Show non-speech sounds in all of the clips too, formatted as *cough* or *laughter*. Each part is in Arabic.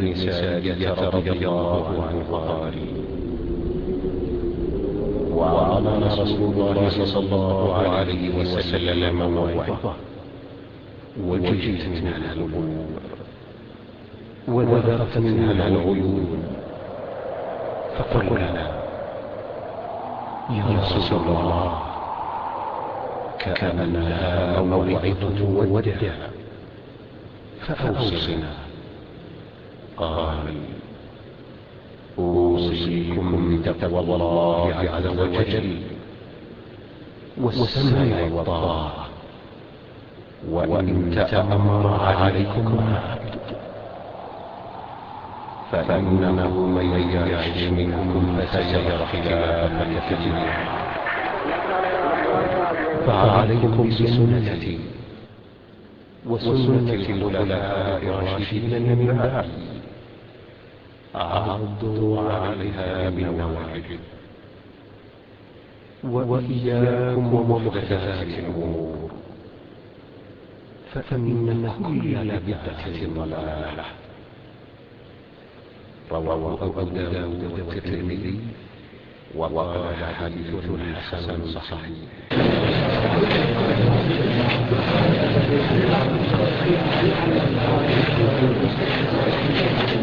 أبي سعية رضي الله عنه قال وعظنا رسول الله صلى الله عليه وسلم موعظة وجئت منها الأمور وذرت منها العيون. فقل لنا. يا رسول الله. كأنها موعظة ودع فأوصنا. قال أوصيكم بتقوى الله عز وجل والسمع والطاعة. وإن تأمر عليكم عبد فإنه من يعش منكم فسيرى خلافا كثيرا فعليكم بسنتي وسنة الخلفاء الراشدين من بعدي. عضوا عليها من بالنواجد وإياكم ومحدثات الأمور. فإن كل بدعة ضلالة. رواه أبو داود والترمذي وقال حديث حسن صحيح. Thank *laughs* you.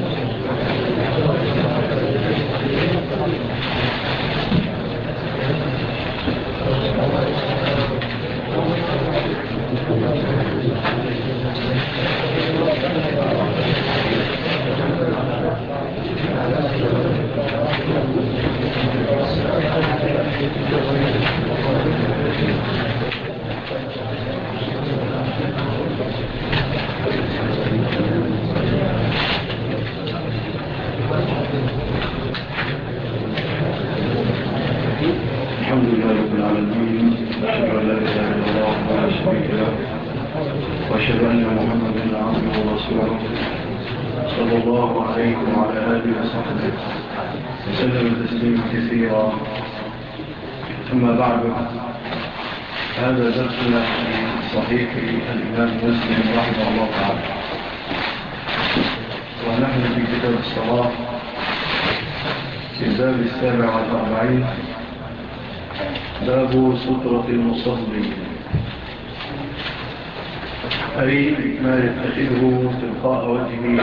تسليما كثيرا ثم بعد۔ هذا درسنا في صحيح الإمام مسلم رحمه الله تعالى۔ ونحن في كتاب الصلاة في الباب السابع والأربعين۔ باب سطرة المصلي۔ أي ما يتخذه تلقاء وجهه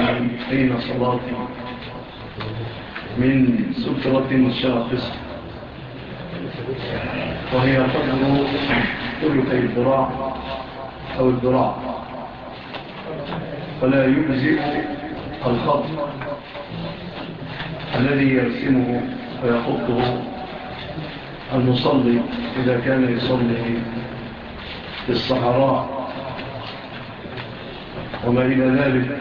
حين صلاته؟ من سفرة الشاخص وهي فضل ثلث الذراع أو الذراع. فلا يجزئ الخط الذي يرسمه ويخطه المصلي إذا كان يصلي في الصحراء. وما إلى ذلك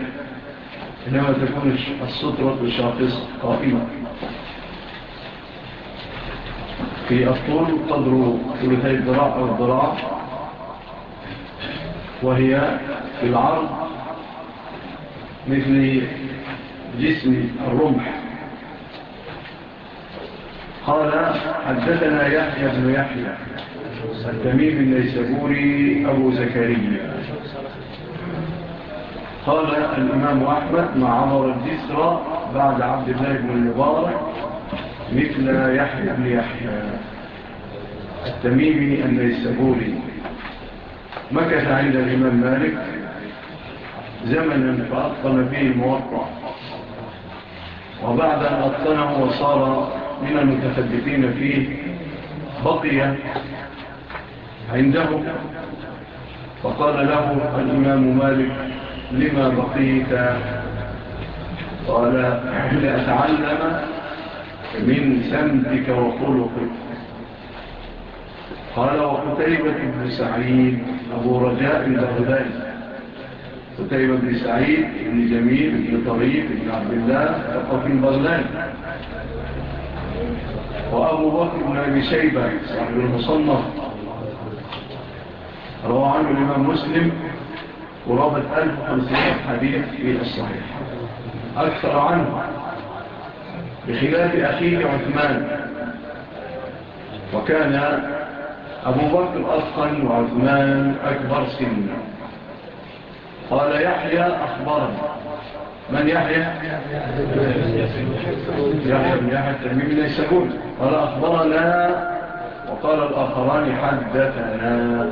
إنما تكون السطرة بشاقص قائمة في الطول قدر ثلثي الضراع أو الضراع وهي في العرض مثل جسم الرمح. قال حدثنا يحيى بن يحيى التميم النيسابوري أبو زكريا. قال الإمام أحمد مع عمر الجسرى بعد عبد الله بن المبارك مثل يحيى بن يحيى. التميمي النيسابوري مكث عند الإمام مالك زمنا فأطل فيه الموقع وبعد أن أطنه وصار من المتفدقين فيه بقي عنده فقال له الإمام مالك لما بقيت قال لأتعلم من سمتك وخلقك. قال وقتيبة بن سعيد أبو رجاء البغداد قتيبة بن سعيد بن جميل بن طريق بن عبد الله تقف البغداد وأبو بكر بن أبي شيبة صاحب المصنف. روى عنه الإمام مسلم. قرابة 1500 حديث في الصحيح. أكثر عنه. بخلاف أخيه عثمان. وكان أبو بكر أصلا وعثمان أكبر سنة قال يحيى أخبار من يحيى؟ يحيى بن يحيى الترميم من يسكون قال أخبرنا. وقال الآخران حدثنا.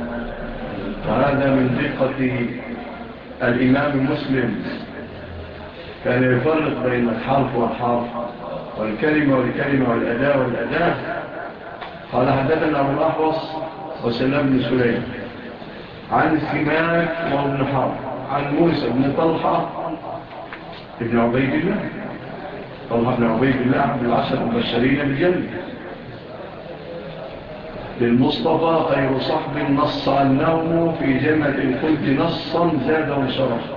فهذا من دقته. الإمام مسلم كان يفرق بين الحرف والحرف والكلمة والكلمة والأداء والأداء. قال حدثنا أبو الأحوص وسلم بن سليم عن السماك وابن حرب عن موسى بن طلحة ابن عبيد الله طلحة بن عبيد الله عبد العشر المبشرين بالجنة. للمصطفى خير صحب نص علمه في جنة الخلد نصا زاده شرفا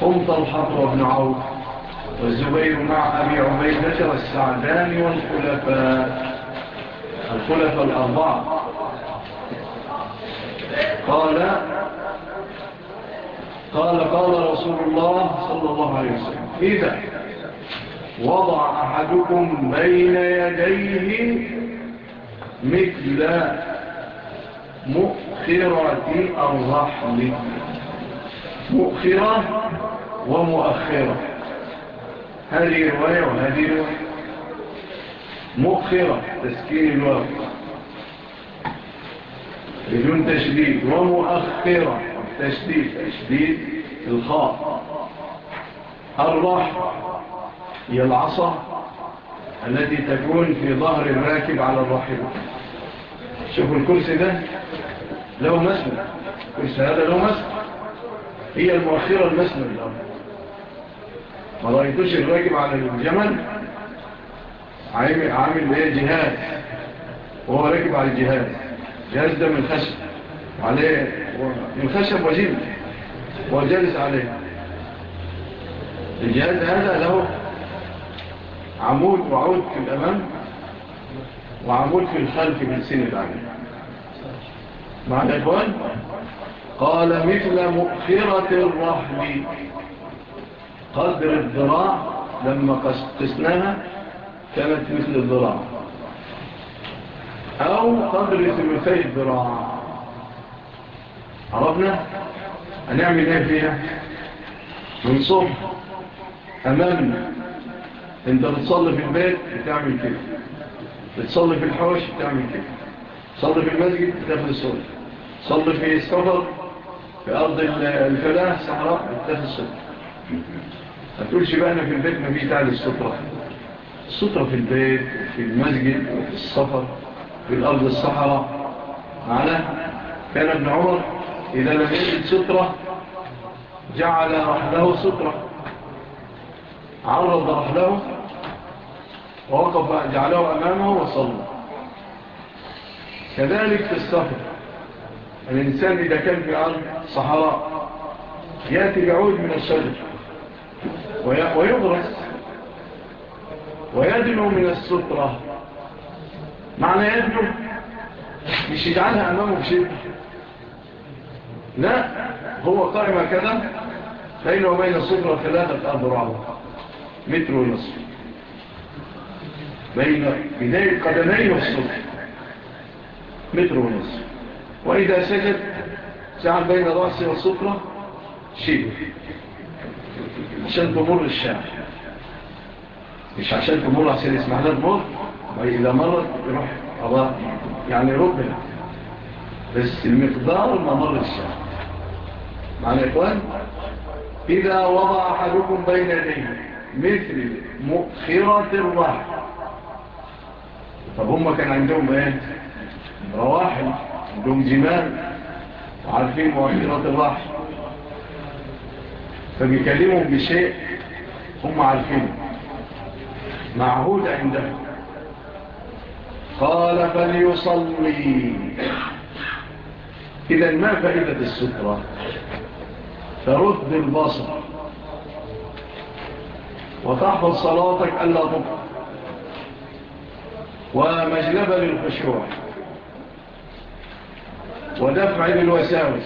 قمت الحق بن عوف والزبير مع أبي عبيدة والسعدان والخلفاء الخلفاء الأربعة. قال قال قال رسول الله صلى الله عليه وسلم إذا وضع أحدكم بين يديه مثل مؤخرة الرحم. مؤخرة ومؤخرة. هذه رواية وهذه رواية. مؤخرة تسكين الوقت. بدون تشديد. ومؤخرة تشديد تشديد الخاء. الرحم هي العصا. التي تكون في ظهر الراكب على الرحمة شوفوا الكرسي ده لو مسند. الكرسي هذا لو مسند. هي المؤخرة المسند الأرض ما رأيتوش الراكب على الجمل؟ عامل عامل إيه؟ جهاز. وهو راكب على الجهاز. جهاز ده من خشب. عليه من خشب وجيب وجالس عليه. الجهاز هذا له عمود وعود في الأمام وعمود في الخلف من سن العمل معنى إخوان قال مثل مؤخرة الرحل. قدر الذراع لما قسناها كانت مثل الذراع. أو قدر ثلثي الذراع. عرفنا؟ هنعمل إيه فيها؟ من صبح أمامنا انت بتصلي في البيت بتعمل كده. بتصلي في الحوش بتعمل كده. صلي في المسجد بتاخد الصلاة. صلي في السفر في أرض الفلاح صحراء بتاخد الصلاة. ما تقولش بقى أنا في البيت ما فيش داعي للسترة السترة في البيت في المسجد في السفر في الأرض الصحراء. معنا كان ابن عمر إذا لم يجد سترة جعل رحله سترة. عرض رحله ووقف جعله أمامه وصلى. كذلك في السفر. الإنسان إذا كان في عرض صحراء يأتي بعود من الشجر. ويغرس. ويدنو من السطرة معنى يدنو؟ مش يجعلها أمامه بشيء لا هو قائمة كذا بينه وبين السطرة ثلاثة أبرعه متر ونصف. بين بداية قدمين والصبح متر ونصف وإذا سجد ساعد بين رأسي والصفرة شبه عشان تمر الشعر. مش عشان تمر عشان يسمح لها تمر وإذا مرت يروح الله يعني ربنا. بس المقدار ما مر الشعر. معنى يا إخوان؟ إذا وضع أحدكم بين يديه مثل مؤخرة الرحل طب هم كان عندهم إيه؟ رواحل عندهم جمال وعارفين مؤخرة الرحل فبيكلمهم بشيء هم عارفينه. معهود عندهم قال فليصلي. إذا ما فائدة السترة؟ ترد البصر وتحفظ صلاتك ألا تبقى. ومجلبة للخشوع ودفع بالوساوس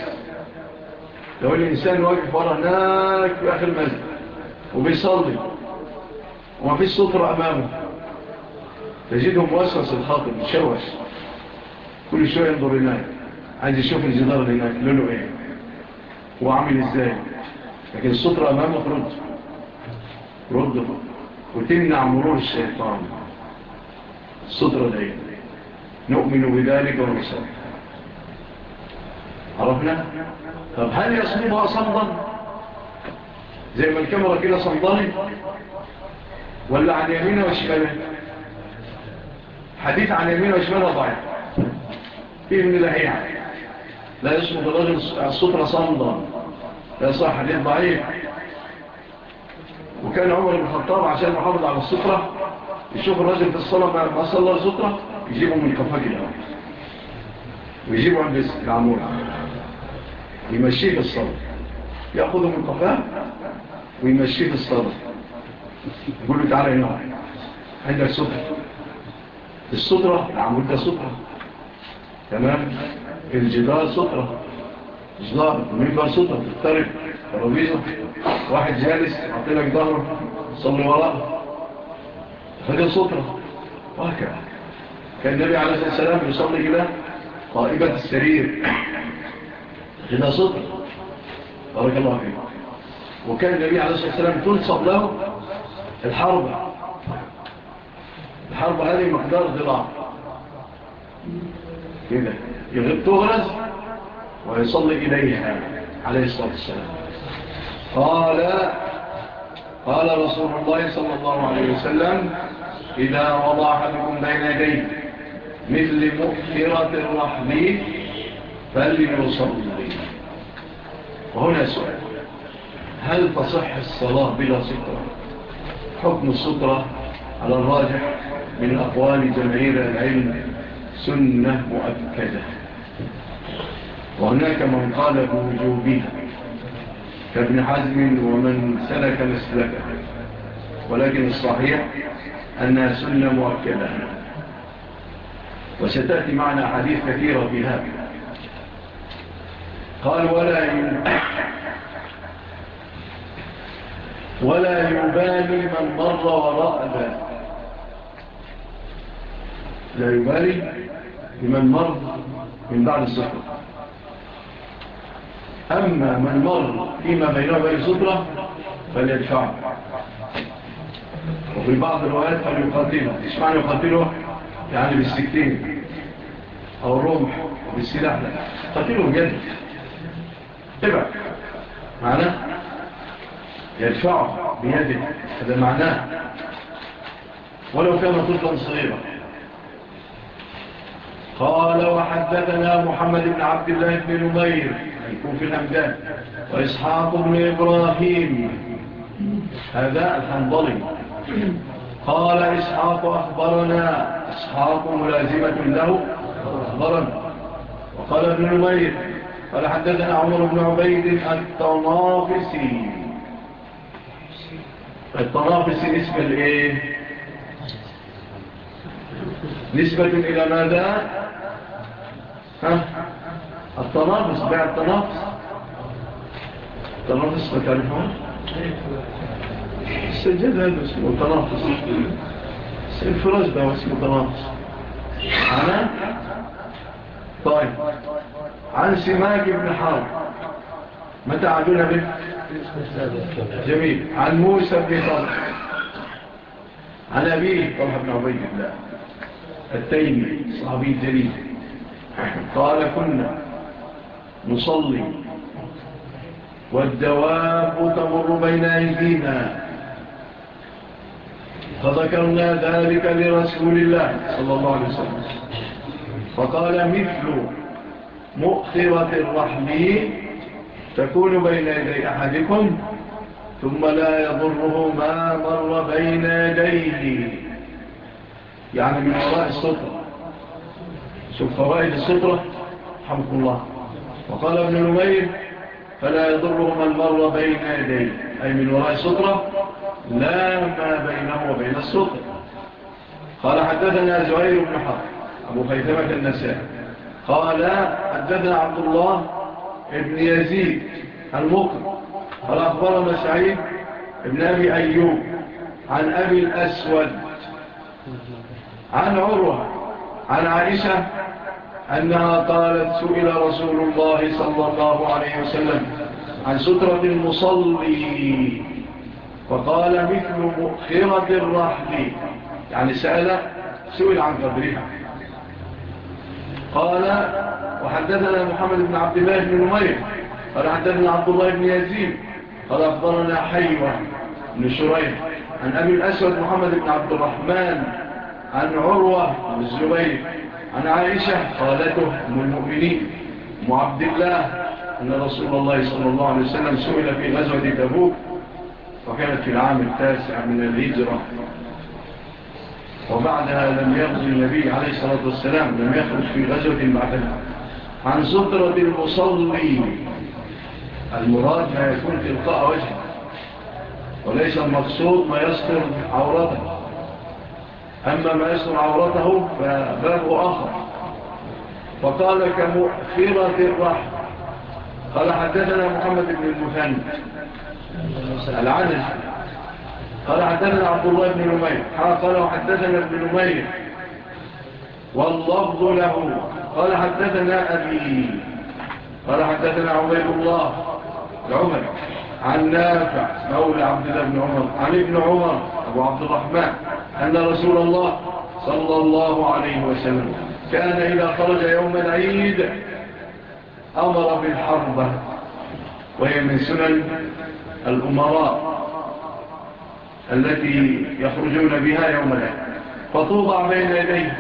لو الإنسان واقف ورا هناك في آخر المسجد وبيصلي وما فيه سطر أمامه تجده موسوس الخاطر متشوش كل شوية ينظر هناك عايز يشوف الجدار هناك لونه إيه وعامل إزاي. لكن السطر أمامه ترد رد. وتمنع مرور الشيطان. صدر ليل نؤمن بذلك ونصلي. عرفنا؟ طب هل يصمدها صمدا؟ زي ما الكاميرا كده صمضاني ولا عن يمين وشمال حديث عن يمين وشمال ضعيف. فيه من الهيعة يعني. لا يصمد الرجل الصدر صمدا. لا يصح حديث ضعيف. وكان عمر بن الخطاب عشان محافظ على الصفرة يشوف الراجل في الصلاة ما صلى الزكرة يجيبه من كفاك الأول ويجيبه عند العمود يمشيه في الصلاة يأخذه من كفاه ويمشيه في الصلاة يقول له تعالى هنا عندك سترة الصدرة العمود ده سترة تمام الجدار سترة جدار المنبر سترة الطريق ترابيزة واحد جالس عطيلك ظهره صلي وراءه فده سطرة وهكذا كان النبي عليه الصلاة والسلام يصلي كده قائبة السرير. هنا سطرة بارك الله فيه وكان النبي عليه الصلاة والسلام تنصب له الحربة الحربة هذه مقدار ضلع كده. يغب تغرز ويصلي إليها عليه الصلاة والسلام. قال قال رسول الله صلى الله عليه وسلم إذا وضع حدكم بين يديه مثل مؤخرة الرحمين فليصلي. وهنا سؤال. هل تصح الصلاة بلا سترة؟ حكم السترة على الراجح من أقوال جمعير العلم سنة مؤكدة. وهناك من قال بوجوبها. كابن حزم ومن سلك مسلكه ولكن الصحيح أنها سنة مؤكدة. وستأتي معنا حديث كثيرة في هذا قال ولا ولا يبالي من مر وراء ذلك. لا يبالي لمن مر من بعد السفر. أما من مر فيما بينه وبين سطرة فليدفعه وفي بعض الروايات فليقاتله اسمعني يقاتله يعني بالسكتين أو الرمح بالسلاح. لا قاتله بجد تبع معناه يدفعه بيده. هذا معناه. ولو كان طفلا صغيرا. قال وحدثنا محمد بن عبد الله بن نمير يكون في الأمداد وإسحاق بن إبراهيم. هذا الحنظلي. قال إسحاق أخبرنا. إسحاق ملازمة له. أخبرنا. وقال ابن المير قال حدثنا عمر بن عبيد التنافسي التنافسي اسم الإيه؟ نسبة إلى ماذا؟ ها؟ التنافس بيع التنافس التنافس ما تعرفون السجاد هذا اسمه الطرابس الفراش ده اسمه التنافس عنا طيب. عن سماك بن حار متى عدونا به؟ جميل. عن موسى بن حار عن أبيه طلح بن عبيد الله. التيمي صحابي الجليل. قال كنا. نصلي. والدواب تمر بين أيدينا. فذكرنا ذلك لرسول الله صلى الله عليه وسلم. فقال مثل مؤخرة الرحم تكون بين يدي أحدكم ثم لا يضره ما مر بين يديه. يعني من وراء السطرة شوف فوائد السطرة حمد الله. وقال ابن نبيل فلا يضرهم المر بين يديه. أي من وراء السطرة لا ما بينه وبين السطرة قال حدثنا زهير بن حق أبو خيثمة النساء قال حدثنا عبد الله ابن يزيد المقر قال أخبرنا سعيد ابن أبي أيوب عن أبي الأسود عن عروة عن عائشة أنها قالت سئل رسول الله صلى الله عليه وسلم عن سترة المصلي فقال مثل مؤخرة الرحل. يعني سأل سئل عن قبرها قال وحدثنا محمد بن عبد الله بن نمير قال حدثنا عبد الله بن يزيد قال أخبرنا حيوة بن شريح عن أبي الأسود محمد بن عبد الرحمن عن عروة بن الزبير. عن عائشة قالته من المؤمنين معبد الله أن رسول الله صلى الله عليه وسلم سئل في غزوة تبوك وكانت في العام التاسع من الهجرة. وبعدها لم يغز النبي عليه الصلاة والسلام لم يخرج في غزوة بعدها. عن سترة المصلي المراد ما يكون تلقاء وجهه وليس المقصود ما يستر عورته. أما ما يسر عورته فباب آخر. فقال كمؤخرة الرحم. قال حدثنا محمد بن المثنى العنز قال حدثنا عبد الله بن نمير. قال حدثنا ابن نمير. واللفظ له. قال حدثنا أبي. قال حدثنا عبيد الله. العمر عن نافع مولى عبد الله بن عمر عن ابن عمر أبو عبد الرحمن أن رسول الله صلى الله عليه وسلم كان إذا خرج يوم العيد أمر بالحربة وهي من سنن الأمراء التي يخرجون بها يوم العيد. فتوضع بين يديه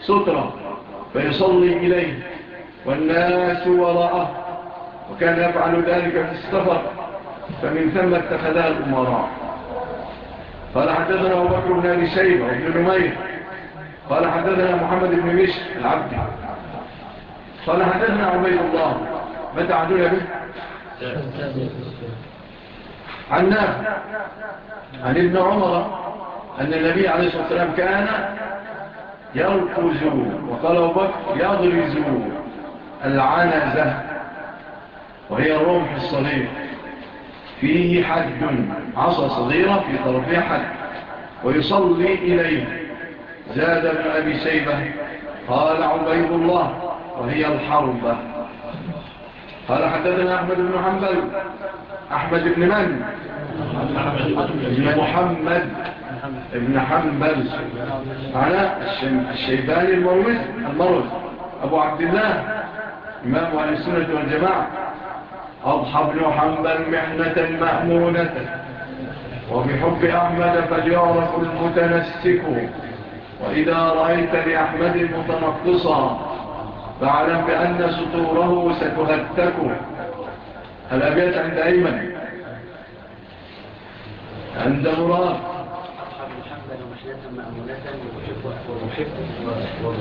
سترة فيصلي إليه والناس وراءه وكان يفعل ذلك في السفر. فمن ثم اتخذها الأمراء قال حدثنا أبو بكر بن أبي شيبة وابن نمير. قال حدثنا محمد بن مشر العبد قال حدثنا عبيد الله. متى عدونا به؟ عن نافع. عن ابن عمر أن النبي عليه الصلاة والسلام كان يركز وقال أبو بكر يضرز العنزة. وهي الرمح الصليب فيه حج. عصا صغيرة في طرفها حج. ويصلي إليه. زاد من أبي سيبة قال عبيد الله وهي الحربة قال حدثنا أحمد بن حنبل. أحمد بن من؟ ابن محمد. ابن حنبل. على الشيباني المروز المروز أبو عبد الله إمام أهل السنة والجماعة. أضحى ابن حنبل محنة مأمونة. وبحب أحمد فجارك المتنسك. وإذا رأيت لأحمد متنقصا فاعلم بأن سطوره ستهتك. الأبيات عند أيمن عند مراد.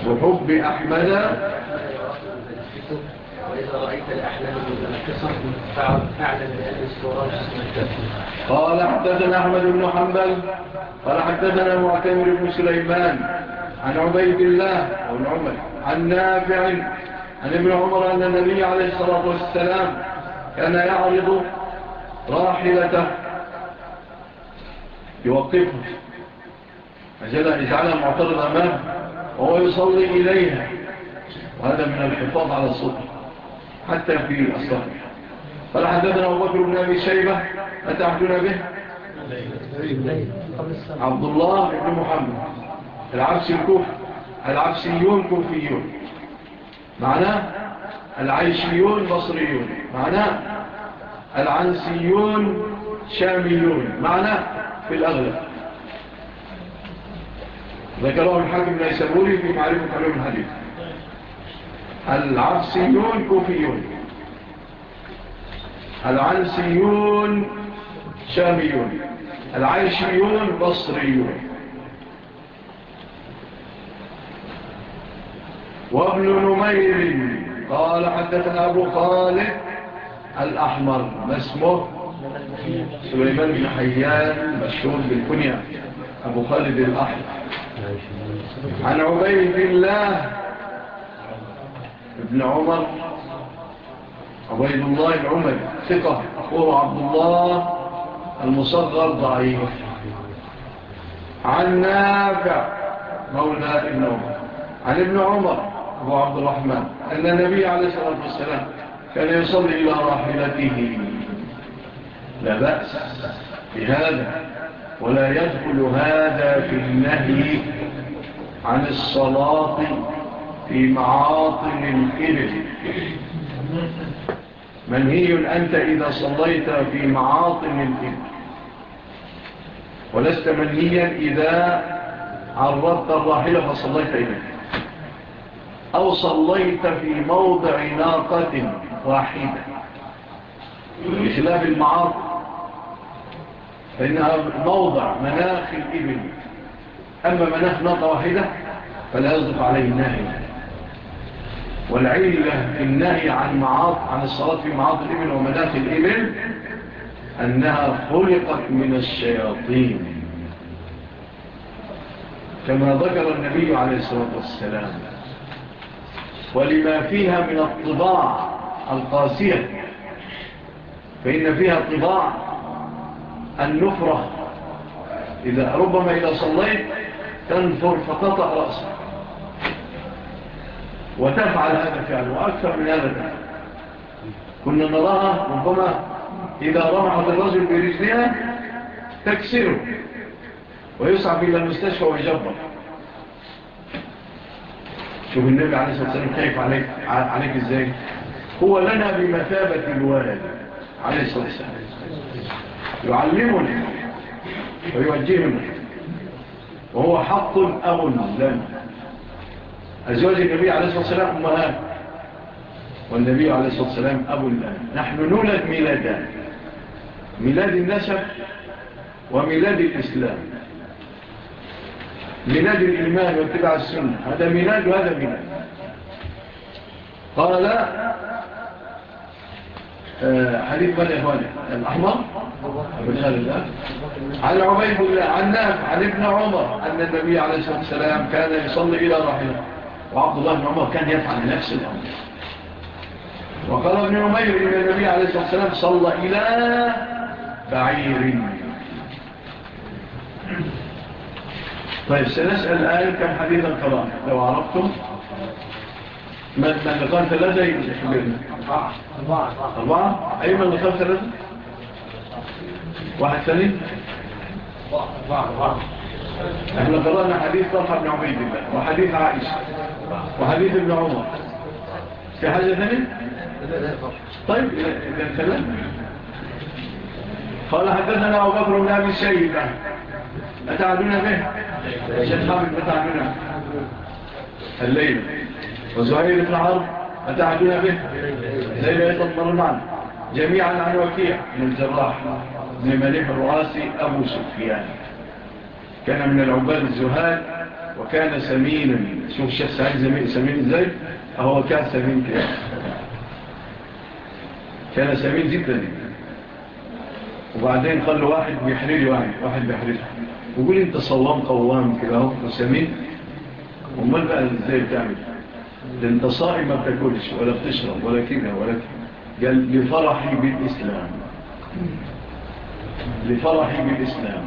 وحب أحمد قال حدثنا أحمد بن حنبل قال حدثنا معتمر بن سليمان عن عبيد الله عن عمر عن نافع عن ابن عمر أن النبي عليه الصلاة والسلام كان يعرض راحلته. يوقفه. فجل يجعلها معترض أمامه وهو يصلي إليها. وهذا من الحفاظ على الصدر حتى في الأصلاح قال حدثنا أبو بكر بن أبي شيبة أتحدثنا به؟ عبد الله بن محمد. العبسي الكوف العبسيون كوفيون. معناه العيشيون بصريون. معناه العنسيون شاميون. معناه في الأغلب. ذكره الحاكم ليسابوري في معرفة علوم الحديث. العرسيون كوفيون. العرسيون شاميون. العيشيون بصريون وابن نمير قال حدثنا أبو خالد الأحمر. ما اسمه؟ سليمان بن حيان مشهور بالكنية. أبو خالد الأحمر. عن عبيد الله ابن عمر عبيد الله العمر ثقة أخوه عبد الله المصغر ضعيف. عن نافع مولى ابن عمر. عن ابن عمر أبو عبد الرحمن أن النبي عليه الصلاة والسلام كان يصلي إلى راحلته. لا بأس بهذا ولا يدخل هذا في النهي عن الصلاة في معاطن الكبر منهي أنت إذا صليت في معاطن الكبر ولست منهيا إذا عرضت الراحلة فصليت إليك. أو صليت في موضع ناقة واحدة. بخلاف المعاطن فإنها موضع مناخ الإبل. أما مناخ ناقة واحدة فلا يصدق عليه ناهي والعلة في النهي عن, معاط عن الصلاة في معاط الإبل ومداخل الإبل أنها خلقت من الشياطين. كما ذكر النبي عليه الصلاة والسلام ولما فيها من الطباع القاسية فإن فيها طباع النفرة. إذا ربما إذا صليت تنفر فقطع رأسك. وتفعل هذا الفعل وأكثر من هذا الفعل كنا نراها ربما إذا رمعت الرجل برجلها تكسره ويصعب إلى المستشفى ويجبر. شوف النبي عليه الصلاة والسلام خايف عليك, عليك إزاي؟ هو لنا بمثابة الوالد عليه الصلاة والسلام. يعلمنا ويوجهنا. وهو حق أبو لنا أزواج النبي عليه الصلاة والسلام أمها. والنبي عليه الصلاة والسلام أبو الآن نحن نولد ميلادان ميلاد النسب وميلاد الإسلام. ميلاد الإيمان واتباع السنة. هذا ميلاد وهذا ميلاد. قال آه، حديث من إخواني؟ الأحمر. أبو الخال الله. عن عبيد الله عن ناف عن ابن عمر أن النبي عليه الصلاة والسلام كان يصلي إلى رحمه. وعبد الله بن عمر كان يفعل نفس الأمر. وقال ابن عمير إلى النبي عليه الصلاة والسلام صلى إلى بعير. طيب سنسأل الآن كم حديث الكلام؟ لو عرفتم. ما اللي قال ثلاثة يحبرنا أربعة أربعة. أي من اللي قال ثلاثة واحد ثاني؟ أربعة أربعة. إحنا قرأنا حديث طلحة بن عبيد الله وحديث عائشة وحديث ابن عمر. في حاجة ثانية؟ طيب إذا سلام قال حدثنا أبو بكر بن أبي الشيبة. أتعبنا به؟ شيخ حامد أتعدون. الليل. وزهير بن عرب أتعبنا به؟ ليلة يتضمر معنا جميعا عن وكيع. من الجراح من مليح الرؤاسي أبو سفيان. كان من العباد الزهاد وكان سمينا شوف الشيخ سعيد سمين إزاي أهو كان سمين كده. كان سمين جدا. وبعدين قال له واحد بيحرج يعني، واحد واحد بيحرج وقول انت صوام قوام كده أهو وسمين أمال بقى إزاي بتعمل؟ ده أنت صائم ما بتاكلش ولا بتشرب ولا كده ولا كده. قال لفرحي بالإسلام. لفرحي بالإسلام.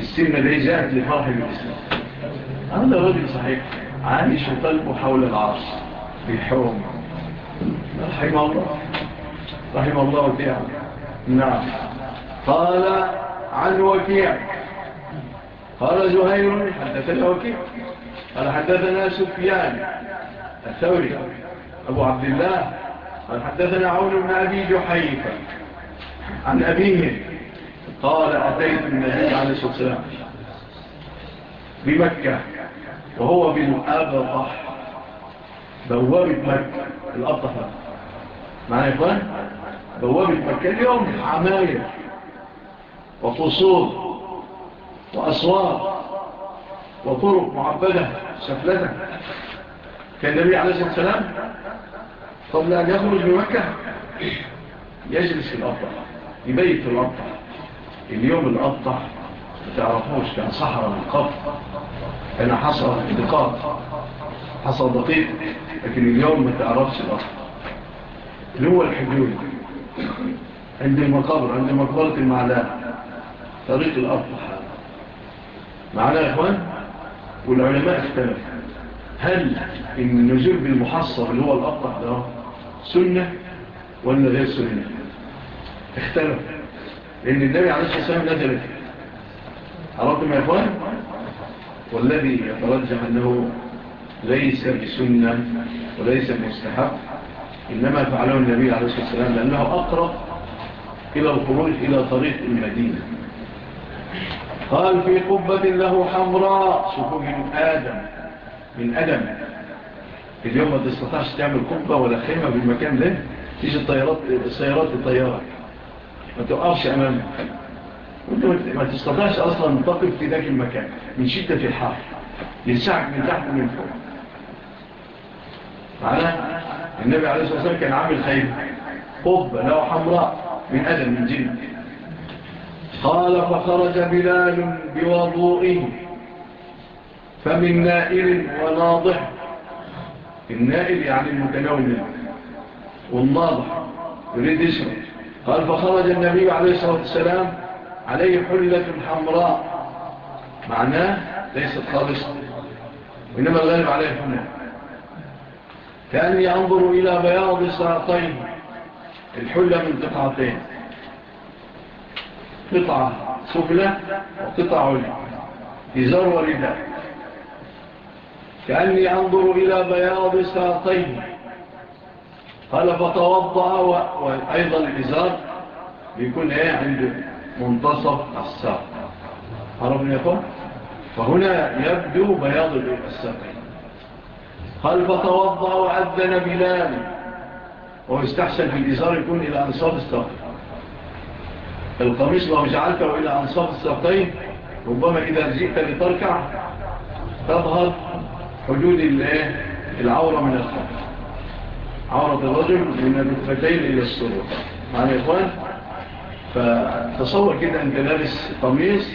السمنة ده جاءت لصاحب الإسلام هذا رجل صحيح. عايش قلبه حول العرش في الحوم رحم الله. رحم الله وكيع نعم. قال عن وكيع. قال زهير حدثنا وكيع. قال حدثنا سفيان الثوري. أبو عبد الله. قال حدثنا عون بن أبي جحيفة. عن أبيه. قال أتيت النبي عليه الصلاة والسلام بمكة وهو بمؤابة الضح بوابة مكة. الأبطفة معنا يا إخوان؟ بوابة مكة. اليوم عماية وقصور وأسوار وطرق معبدة سفلتة. كان النبي عليه الصلاة والسلام قبل أن يخرج من مكة يجلس في الأبطفة يبيت في الأبطفة اليوم الأبطح تعرفوش كان صحراء القبر كان حصل دقاق حصل دقيق لكن اليوم ما تعرفش الأبطح اللي هو الحجول عند المقابر عند مقبرة المعلاء طريق الأبطح معلاء يا إخوان والعلماء اختلف هل النزول بالمحصر اللي هو الأبطح ده سنة ولا غير سنة؟ اختلف لأن النبي عليه الصلاة والسلام نزلت أردتم يا أخوان؟ والذي يترجع أنه ليس بسنة وليس بمستحق إنما فعله النبي عليه الصلاة والسلام لأنه أقرب إلى الخروج إلى طريق المدينة. قال في قبة له حمراء شوفوا من آدم من أدم. اليوم ما تستطعش تعمل قبة ولا خيمة بالمكان ده تيجي الطيارات السيارات الطيارة. ما تقعش أمامك. ما تستطيعش أصلا تقف في ذاك المكان. من شدة الحر يسعك من تحت ومن فوق. معنا النبي عليه الصلاة والسلام كان عامل خير. قبة لو حمراء من أدم من جن. قال فخرج بلال بوضوئه فمن نائل وناضح. النائل يعني المتنوم والناضح يريد يشرب قال فخرج النبي عليه الصلاة والسلام عليه حلة حمراء. معناه ليست خالصة. وإنما الغالب عليه هنا. كأني أنظر إلى بياض ساقين. الحلة من قطعتين. قطعة سفلة وقطعة عليا إزار ورداء كأني أنظر إلى بياض ساقين. قال فتوضع وأيضا الإزار بيكون إيه عند منتصف الساق. عرفنا يا فهنا يبدو بياض الساقين. قال فتوضع وأذن بلال. ويستحسن في الإزار يكون إلى أنصاف الساق. القميص لو جعلته إلى أنصاف الساقين ربما إذا جئت لتركع تظهر حدود العورة من الخلق عرض الرجل من الفتين إلى السرور معنا يا إخوان؟ فتصور كده أنت لابس قميص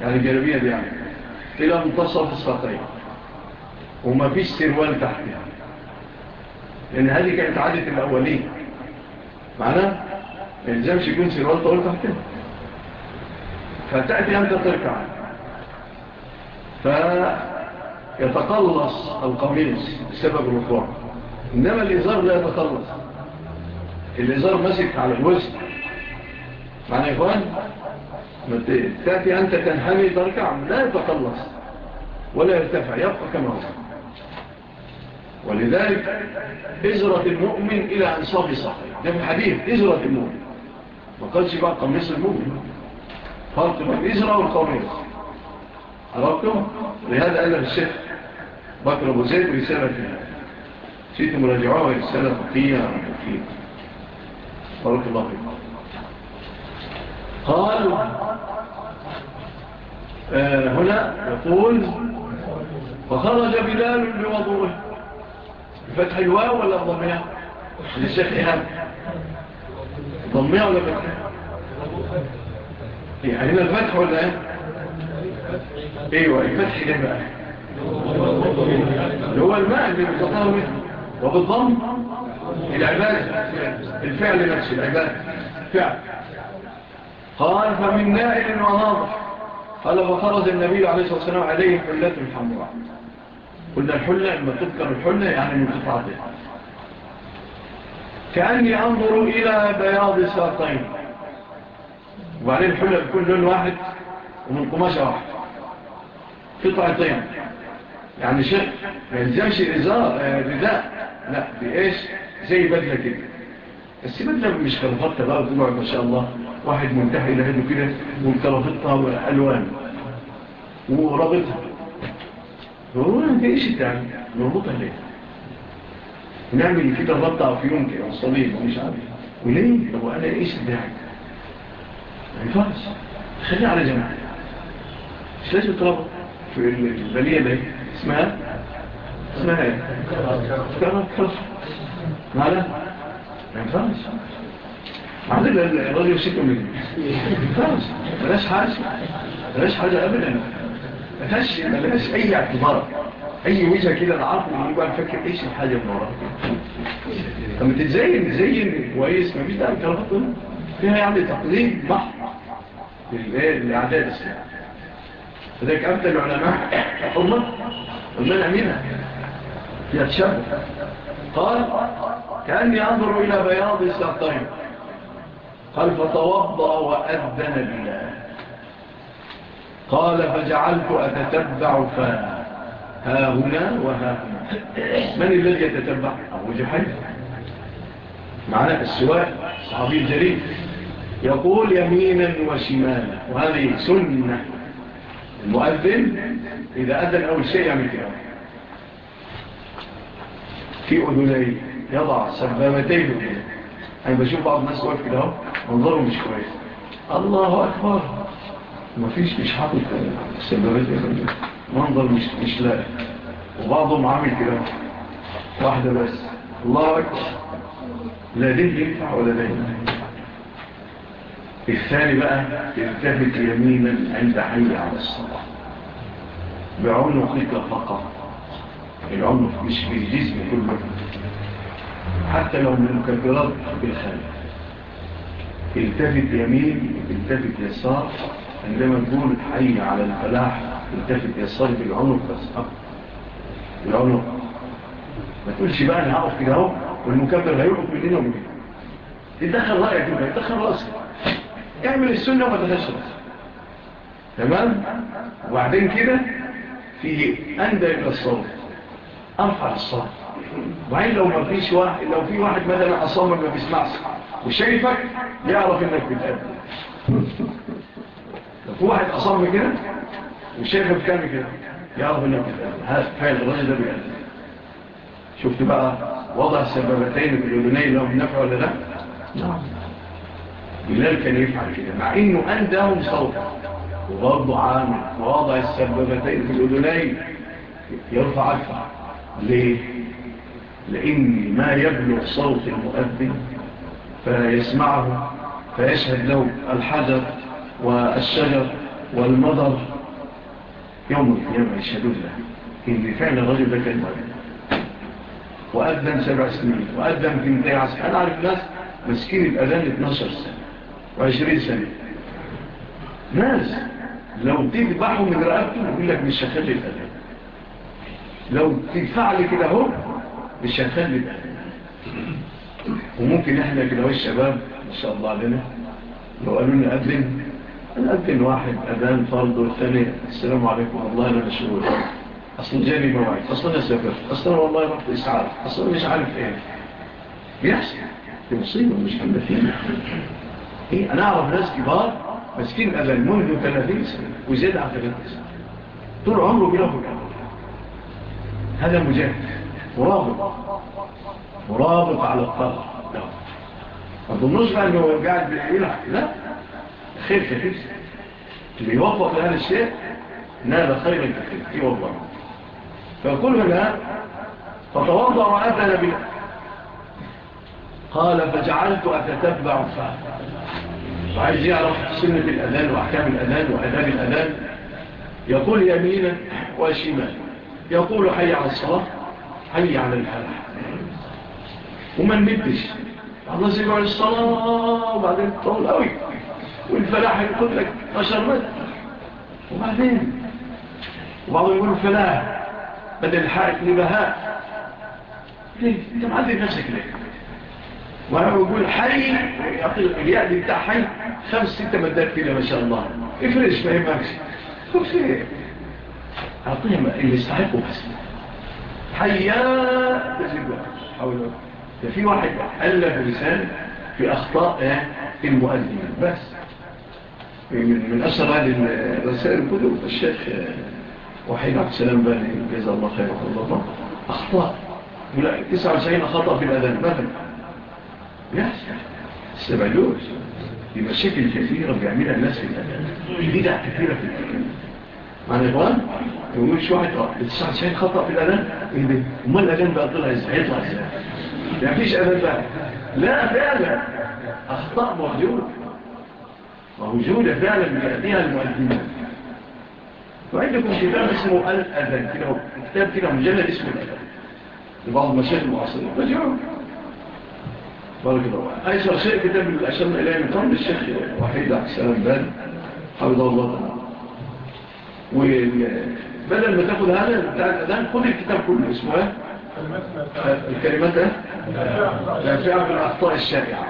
يعني جنبية دي يعني إلى منتصف الساقين. وما فيش سروال تحت يعني. لأن هذه كانت عادة الأولين. معنا ما يلزمش يكون سروال طويل تحت فتأتي أنت تركع. فيتقلص القميص بسبب الرفوع إنما الإزار لا يتخلص. الإزار مسك على الوزن معنى يا إخوان؟ تأتي أنت تنحني تركع لا يتخلص ولا يرتفع يبقى كما هو. ولذلك إزرة المؤمن إلى أنصاب صحيح ده في حديث إزرة المؤمن. ما قلتش بقى قميص المؤمن. فرق من الإزرة والقميص. أردتم؟ لهذا قال الشيخ بكر أبو زيد رسالة فيها. سيتم مراجعوها رسالة فيها كثير بارك الله فيكم قالوا آه، هنا يقول فخرج بلال بوضوءه بفتح الواو ولا بضميع للشيخ إيهام ضميع ولا بفتح يعني هنا الفتح ولا إيه؟ إيوه الفتح ده بقى هو الماء اللي بيطلعه منه. وبالضم العبادة. الفعل نفسه العبادة. فعل. قال فمن نائل وناضح قال وفرض النبي عليه الصلاة والسلام عليه حلة الحمراء قلنا الحلة لما تذكر الحلة يعني من قطعتها كأني أنظر إلى بياض ساقين. وبعدين الحلة بكل لون واحد ومن قماشة واحد قطعتين. يعني شيء ما يلزمش رداء لا بإيش؟ زي بدلة كده. بس بدلة مش كلفتها بقى وطلع ما شاء الله. واحد منتهي إلى كده ومكلفتها ألوان ورابطها. ورابطها انت إيش التعب؟ نربطها ليه؟ نعمل كده ربطة في يوم كده الصليب ومش عارف وليه؟ لو أنا إيش الداعي؟ ما ينفعش. خليها على جماعة. مش لازم تربط في البلية ده. اسمها اسمها إيه معنا ما ينفعش عدل الراجل يشكو مني خلاص بلاش حاجة بلاش حاجة أبدا بلاش بلاش أي اعتبار أي وجهة كده أنا ما إن بقى نفكر إيش الحاجة من وراها طب تتزين تزين كويس مفيش دعم كلامات فيها يعني تقليد بحر للأعداد السلام فذلك أبدأ العلماء حرمة قلنا منها في قال كان ينظر إلى بياض السلطين قال فتوضأ وأذن بالله قال فجعلت أتتبع فها هنا وها هنا. من الذي يتتبع؟ أبو جحيف معنى السواء صحابي الجليل. يقول يمينا وشمالا. وهذه سنة. المؤذن إذا أذن أول شيء يعمل كده في أذنيه يضع سبابتين. أنا بشوف بعض الناس واقف كده منظره مش كويس. الله أكبر. ما فيش مش حاطط سبابتين. منظر مش, مش لاقي وبعضهم عامل كده واحدة بس. الله أكبر. لا دين ينفع ولا دين الثاني بقى التفت يمينا عند حي على الصلاة. بعنقك فقط. العنف مش في الجسم كله حتى لو من المكبرات بالخلف التفت يمين التفت يسار عندما تقول حي على الفلاح التفت يسار بالعنف بس أه. ما تقولش بقى أنا هقف كده اهو والمكبر هيقف من هنا ومن هنا تدخل رايك كده تدخل راسك اعمل السنة وما تدخلش تمام وبعدين كده في أندى إلى الصوت أرفع الصوت وعين لو ما فيش واحد لو في واحد مثلا اصامر ما بيسمعش. وشايفك يعرف إنك بتأدي لو في واحد اصامر كده وشايفك بتعمل كده يعرف إنك بتأدي هذا فعل الرجل ده بيأدي شفت بقى وضع السبابتين في الأذنين لهم نفع ولا لا؟ نعم. بلال كان يفعل كده مع إنه أندهم صوت. وبرضه عامل وضع السبابتين في الأذنين. يرفع أكثر. ليه؟ لأن ما يبلغ صوت المؤذن فيسمعه فيشهد له الحجر والشجر والمضر. يوم القيامة يشهد له. إن فعل الرجل ده كان مؤذن وأذن سبع سنين. وأذن في مدعي عصر أنا أعرف ناس مسكين الأذان 12 سنة و20 سنة. ناس لو تذبحوا من رقبته يقول لك مش هخلي الأذان. لو تدفع لي كده اهو مش هتخلي بقى وممكن إحنا كده الشباب إن شاء الله علينا. لو قالوا لنا أذن أذن واحد أذان فرض والثاني السلام عليكم والله أنا مشغول أصلا جاني مواعيد أصلا أنا سافرت أصلا والله رحت إسعار أصلا مش عارف إيه. بيحصل. مصيبة مش حمد فينا إيه. إيه أنا أعرف ناس كبار مسكين أذان منذ 30 سنة وزيد على 30 سنة. طول عمره بلا كبار هذا مجاهد. مرابط. مرابط على الطلق ما تظنوش بقى إنه قاعد بيلعب. لا. خير كثير اللي يوفق لهذا الشيء نال خيرا كثير اي والله فيقول هنا فتوضع أذن بالله قال فجعلت أتتبع الساعة وعايز يعرف سنة الأذان وأحكام الأذان وأداب الأذان. يقول يمينا وشمالا. يقول حي على الصلاة حي على الفلاح. وما نمدش. الله سيب على الصلاة وبعدين طول قوي والفلاح يقول لك عشر مد وبعدين؟ وبعضهم يقول فلاح بدل حائط نبهاء ليه؟ انت معذب نفسك ليه؟ وأنا بقول حي يعني بتاع حي. خمس ستة مدات كده ما شاء الله. افرش ما يفهمش خمسة أعطيهم اللي يستحقوا بس. حياء تزيد واحد في واحد ألف لسان في أخطاء المؤذن. بس. من, من أثر هذه الرسائل القدوم. الشيخ وحيد عبد السلام باني جزا الله خير وحفظ الله. أخطاء. 99 خطأ في الأذان. مثلا. يحسن استبعدوه في مشاكل كثيرة بيعملها الناس في الأذان. بدع كثيرة في الأذان معنى القرآن يقوم شو واحد الساعة 90 خطأ في الأذان وما الأذان بقى طلع إزاي هيطلع إزاي يعني فيش أذان بقى لا فعلا أخطاء موجودة موجودة فعلا بيأتيها المؤذنين وعندكم كتاب اسمه الأذان كده كتاب كده مجلد اسمه الأذان لبعض المشاهد المعاصرين رجعوا بارك الله أيسر شيء كتاب اللي أشرنا إليه من قبل الشيخ وحيد عبد السلام بان حفظه الله تعالى وبدل ما تاخد هذا بتاع الأذان خد الكتاب كله. اسمه إيه؟ الكلمات إيه؟ نافعة من أخطاء الشائعة.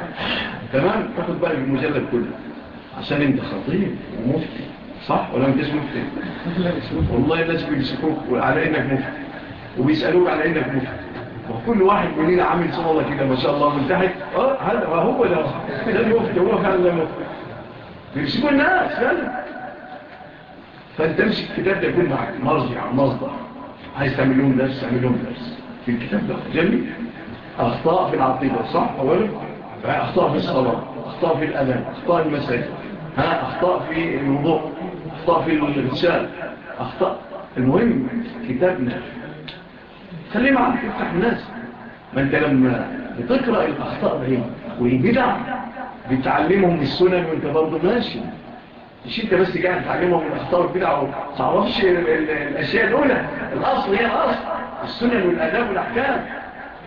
تمام؟ تاخد بقى المجلد كله. عشان أنت خطيب ومفتي صح؟ ولا انت مفتي؟ والله الناس بيمسكوك على إنك مفتي وبيسألوك على إنك مفتي. وكل واحد مننا عامل صلاة كده ما شاء الله من تحت. آه هذا هو ده. ده المفتي هو فعلا ده المفتي الناس فعلا. فانت امسك الكتاب ده يكون معك مرجع مصدر عايز تعمل لهم درس تعمل لهم درس في الكتاب ده جميل اخطاء في العقيده صح اولا اخطاء في الصلاه اخطاء في الاذان اخطاء في المساجد ها اخطاء في الوضوء اخطاء في الارسال اخطاء المهم كتابنا خليه معك افتح الناس ما انت لما بتقرا الاخطاء دي والبدع بتعلمهم السنن وانت برضه ماشي مش انت بس كده تعلمهم الاخطاء البدع ما تعرفش الأشياء الاولى الأصل هي الأصل. السنن والآداب والأحكام.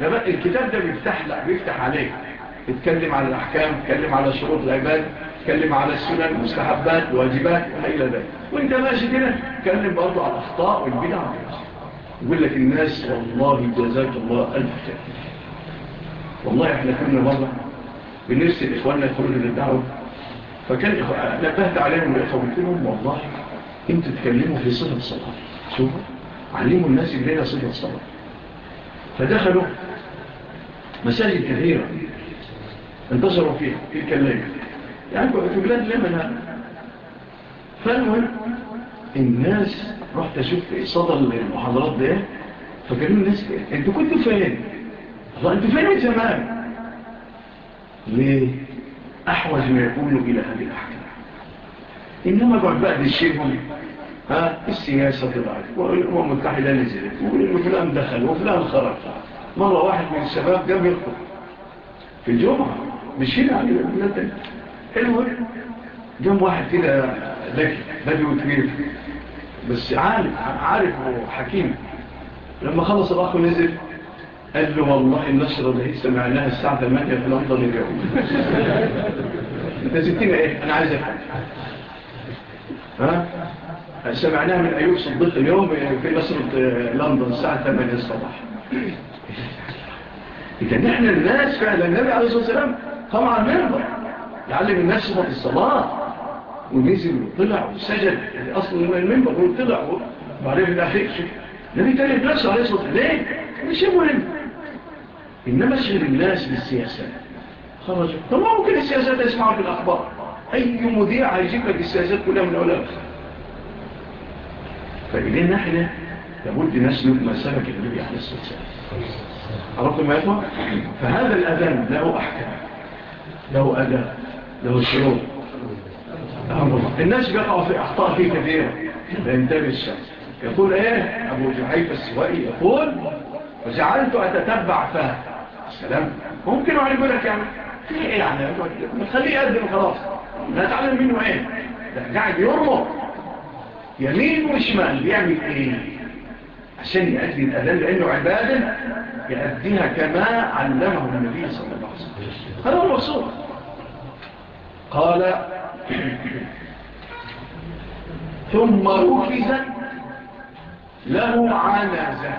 الكتاب ده بيفتح لا بيفتح عليك. اتكلم على الأحكام اتكلم على شروط العباد اتكلم على السنن المستحبات واجبات إلى ذلك. وأنت ماشي كده اتكلم برضه على الأخطاء والبدع. يقول لك الناس والله جزاك الله ألف خير. والله إحنا كنا مرة بنرسل إخواننا يخرجوا للدعوة. فكان نبهت عليهم الإخوة قلت لهم والله أنتوا تتكلموا في صفة الصلاة شوفوا علموا الناس إلينا صفة الصلاة فدخلوا مساجد كثيرة انتصروا فيها في الكلام يعني في بلاد لبنى فالمهم الناس رحت أشوف إيه صدى المحاضرات ده فكانوا الناس إيه؟ أنتوا كنتوا فين؟ الله أنتوا فين من زمان؟ ليه؟ أحوج ما يكون إلى هذه الأحكام. إنما بعد بعد الشيء ها السياسة ضاعت والأمم المتحدة نزلت وفلان دخل وفلان خرج. مرة واحد من الشباب جاب يخطب في الجمعة مشينا على البلاد حلو واحد كده ذكي بدو كبير بس عارف عارف وحكيم لما خلص الأخ نزل قال له والله النشرة دي سمعناها الساعة 8 في الأفضل اليوم. أنت ستين إيه؟ أنا عايز افعل ها؟ سمعناها من أيوب صديق اليوم في نشرة آه، لندن الساعة 8 الصباح. اذا نحن الناس فعلا النبي عليه الصلاة والسلام قام على المنبر يعلم الناس في الصلاة ونزل وطلع وسجد. يعني أصلا المنبر وطلع وبعدين في الاخير النبي تاني نفسه عليه الصلاة والسلام. ليه؟ مش مهم. إنما اشغل الناس بالسياسات خرجوا طب ممكن السياسات يسمعوا في الأخبار؟ أي مذيع هيجيب لك السياسات كلها من العلماء فإلينا نحن لابد نسلك مسافة النبي عليه الصلاة والسلام. عرفتم ما يطلع؟ فهذا الأذان له أحكام له أداء له شروط الناس بيقعوا في أخطاء فيه كثيرة. لإنتاج الشخص يقول إيه؟ أبو جحيف السوائي يقول وجعلت أتتبع فهد. السلام. ممكن واحد يقول لك يعني في إيه يعني خليه يقدم خلاص. لا تعلم منه إيه. ده قاعد يرمق يمين وشمال بيعمل إيه؟ عشان يؤدي الاذان لأنه عبادة يؤديها كما علمه النبي صلى الله عليه وسلم. هذا هو الرسول قال ثم ركز له عنازة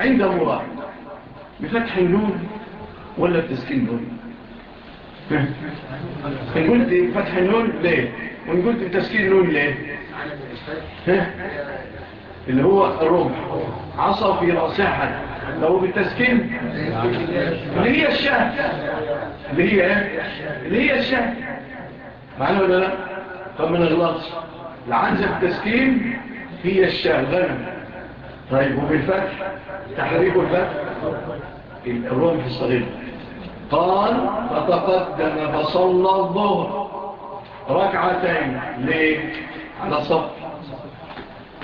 عند مراهق بفتح النون ولا بتسكين النون؟ إن قلت فتح النون ليه وقلت بتسكين النون ليه اللي هو الرمح. عصا في رأسها. لو بالتسكين اللي هي الشاة. اللي هي إيه؟ اللي هي الشاة. معنى ولا لا؟ طب من الغلط. العنزة بالتسكين هي الشاة. غنم. طيب وبالفتح تحريك الفتح. الروم في الصغير. قال فتقدم فصلى الظهر ركعتين ليه على صف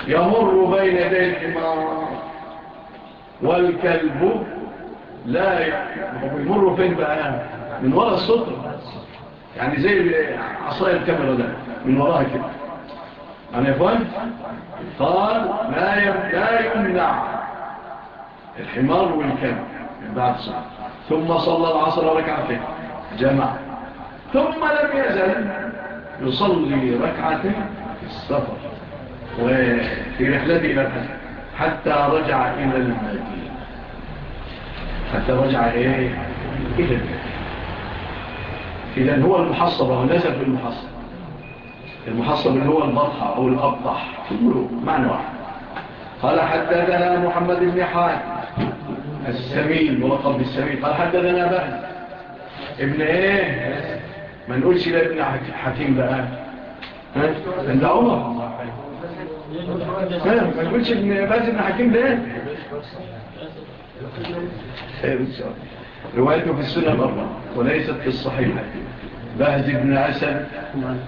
يمر بين يدي الحمار والكلب لا يمر فين بقى يعني؟ من وراء السطر. يعني زي عصايا الكاميرا ده من وراها كده. أنا يفهم قال لا يمنع الحمار والكلب بعد صلاة ثم صلى العصر ركعتين جمع ثم لم يزل يصلي ركعتين في السفر وفي رحلته إلى حتى رجع إلى المدينة حتى رجع إيه إلى المدينة إذن هو المحصبة وليس في المحصبة المحصب اللي هو المرحى أو الأبطح. في الملوك معنى واحد. قال حددنا محمد بن حان السمين ملقب بالسمين. قال حددنا بأن ابن إيه؟ ما نقولش لا ابن حكيم بقى. ها؟ ده عمر. ما نقولش ابن باز ابن حكيم ده. رواية روايته في السنة مرة وليست في الصحيحة. بهز بن أسد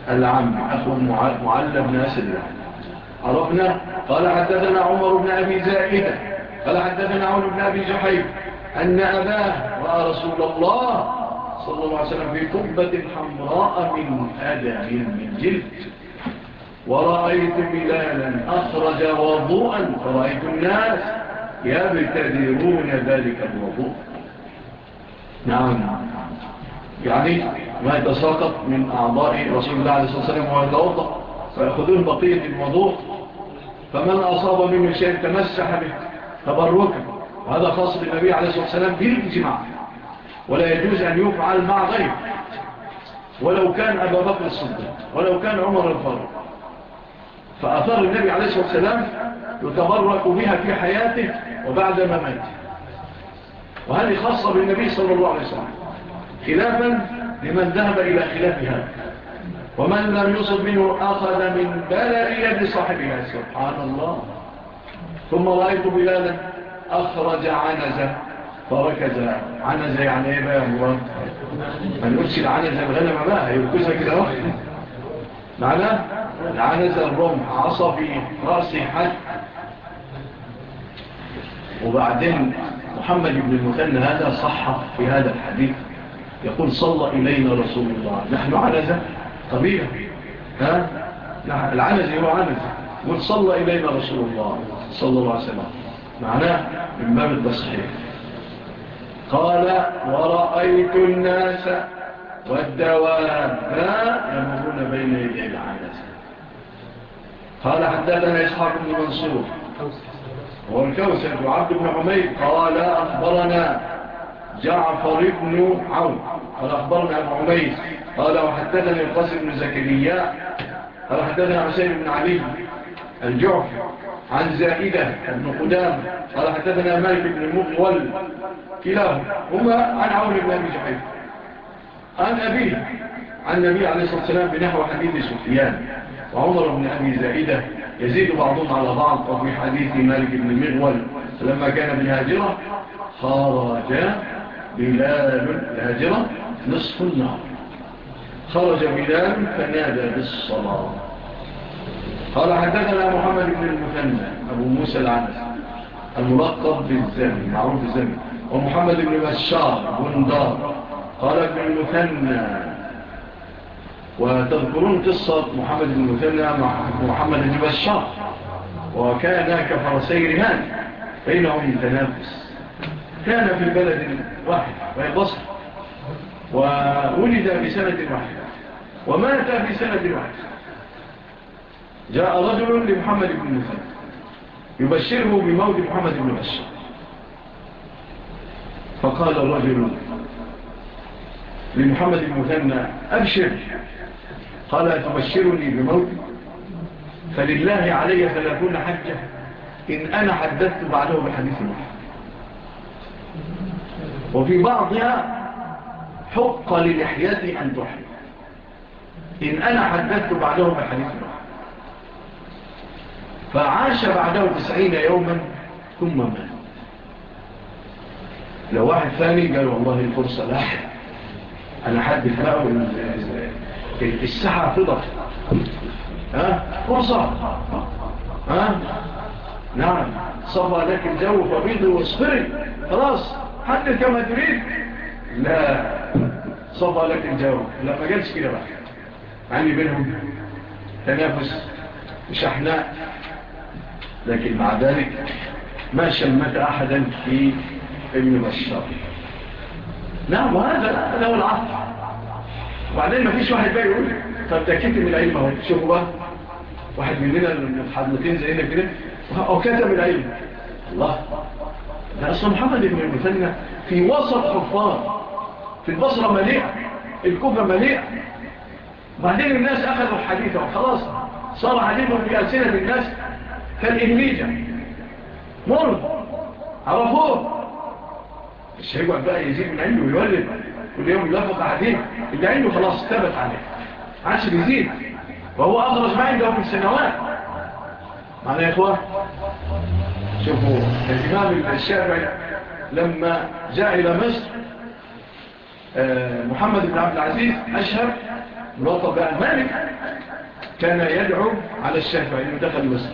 العم أخو معلى بن أسد. عرفنا؟ قال حدثنا عمر بن أبي زائدة. قال حدثنا عمر بن أبي زحيب أن أباه رأى رسول الله صلى الله عليه وسلم في قبة حمراء من أدام من جلد ورأيت بلالا أخرج وضوءا. فرأيت الناس يبتدرون ذلك الوضوء. نعم نعم. يعني ما يتساقط من أعضاء رسول الله عليه الصلاة والسلام ويتوضع فيأخذون بقية الموضوع فمن أصاب منه شيء تمسح به تبركا وهذا خاص بالنبي عليه الصلاة والسلام بالإجماع ولا يجوز أن يفعل مع غير ولو كان أبا بكر الصدق ولو كان عمر الفاروق. فأثار النبي عليه الصلاة والسلام يتبرك بها في حياته وبعد مماته. وهذه خاصة بالنبي صلى الله عليه وسلم. خلافا لمن ذهب إلى خلاف هذا ومن لم يصب منه أخذ من بلاء لصاحبها صاحبها. سبحان الله ثم رأيت بلالا أخرج عنزة. فركز عنزة يعني إيه بقى هو؟ من أرسل عنزة الغنم بقى. يركزها كده وقت معناه؟ العنزة الرمح عصبي رأسي حد. وبعدين محمد بن المثنى هذا صح في هذا الحديث. يقول صلى إلينا رسول الله. نحن عنزة طبيعة ها؟ العنزة هو عنزة يقول صلى إلينا رسول الله صلى الله عليه وسلم. معناه من باب التصحيح. قال ورأيت الناس والدواب يمرون بين يدي العنزة قال حدثنا إسحاق بن منصور. والكوسر وعبد بن عمير. قال أخبرنا جعفر بن عون. قال أخبرنا أبو عميس. قال وحدثنا القاسم بن زكريا. قال حدثنا حسين بن علي الجعف عن زائدة بن قدام قال حدثنا مالك بن مغول كلاهم هما عن عون بن أبي جحيف عن أبيه. عن النبي عليه الصلاة والسلام بنحو حديث سفيان. وعمر بن أبي زائدة. يزيد بعضهم على بعض. وفي حديث مالك بن المغول لما كان بالهاجرة خرج بلال الهجرة نصف النهار. خرج بلال فنادى بالصلاة. قال حدثنا محمد بن المثنى أبو موسى العنس الملقب بالزمي معروف الزمي ومحمد بن بشار بندار قال ابن المثنى وتذكرون قصة محمد بن المثنى مع محمد بن بشار وكان كفر سيرهان بينهم تنافس. كان في بلد واحد وهي بصر وولد في سنة واحدة ومات في سنة واحدة جاء رجل لمحمد بن مسلم يبشره بموت محمد بن بشر. فقال الرجل لمحمد المثنى أبشر. قال تبشرني بموت؟ فلله علي ثلاثون حجة. إن أنا حدثت بعده بحديث واحد. وفي بعضها حق للحياة أن تحيا إن أنا حدثت بعدهم بحديث واحد. فعاش بعده تسعين يوما ثم مات. لو واحد ثاني قال والله الفرصة لا أنا حدث إن الساعة فضت. ها؟ فرصة. ها؟ نعم. صفى لك الجو فبيض واصفري خلاص. حدث كما تريد. لا. صفى لك الجواب لا ما جالش كده بقى. عني بينهم تنافس وشحناء لكن مع ذلك ما شمت أحدا في ابن بشار نعم هذا هذا هو العهد وبعدين ما فيش واحد بقى يقول طب تأكدت من العلم أهو. شوفوا بقى. واحد مننا من الحضنتين زينا كده وكتب العلم. الله. الأصل محمد بن المثنى في وسط حفار في البصرة مليئة الكوفة مليئة. بعدين الناس أخذوا الحديثة وخلاص صار حديثهم بألسنة الناس كالإهميجة مرض عرفوه. بس هيقعد بقى يزيد من عنده ويولد كل يوم يلفق حديث اللي عنده خلاص ثبت عليه. عاش بيزيد وهو أخرج ما عنده من سنوات. معنا يا إخوة شوفوا الإمام الشافعي لما جاء إلى مصر آه، محمد بن عبد العزيز أشهر ملطب بقى المالك كان يدعو على الشافعي أنه دخل مصر.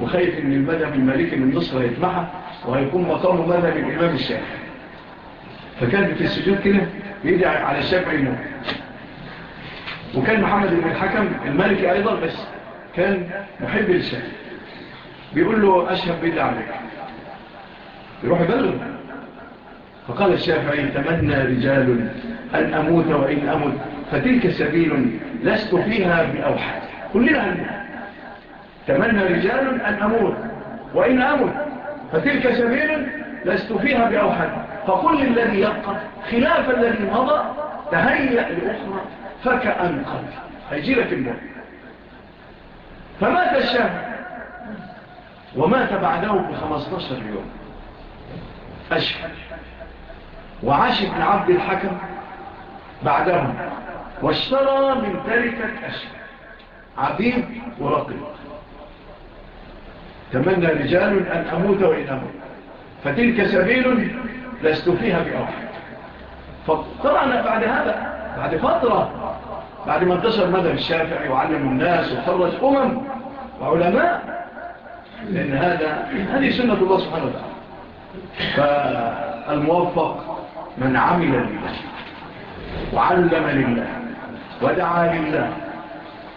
وخايف أن المذهب المالكي من مصر يتمحى وهيكون مقام مذهب الإمام الشافعي. فكان في السجود كده يدعي على الشافعي أنه. وكان محمد بن الحكم المالكي أيضا بس كان محب للشافعي. بيقول له أشهب بالله عليك. يروح يبلغ فقال الشافعي تمنى رجال أن أموت وإن أمت فتلك سبيل لست فيها بأوحد. كلنا عندنا. تمنى رجال أن أموت وإن أمت فتلك سبيل لست فيها بأوحد. فقل الذي يبقى. خلاف الذي مضى تهيأ لأخرى فكأن قد هيجيلك الموت فمات الشافعي ومات بعده ب15 يوم. أشهر وعاش ابن عبد الحكم بعده واشترى من تركة أشهر عبيد ورقيق. تمنى رجال أن أموت وإن أموت فتلك سبيل لست فيها بأوحد. فطرعنا بعد هذا بعد فترة بعد ما انتشر مدى الشافعي وعلم الناس وخرج أمم وعلماء. لأن هذا هذه سنة الله سبحانه وتعالى. فالموفق من عمل لله وعلم لله ودعا لله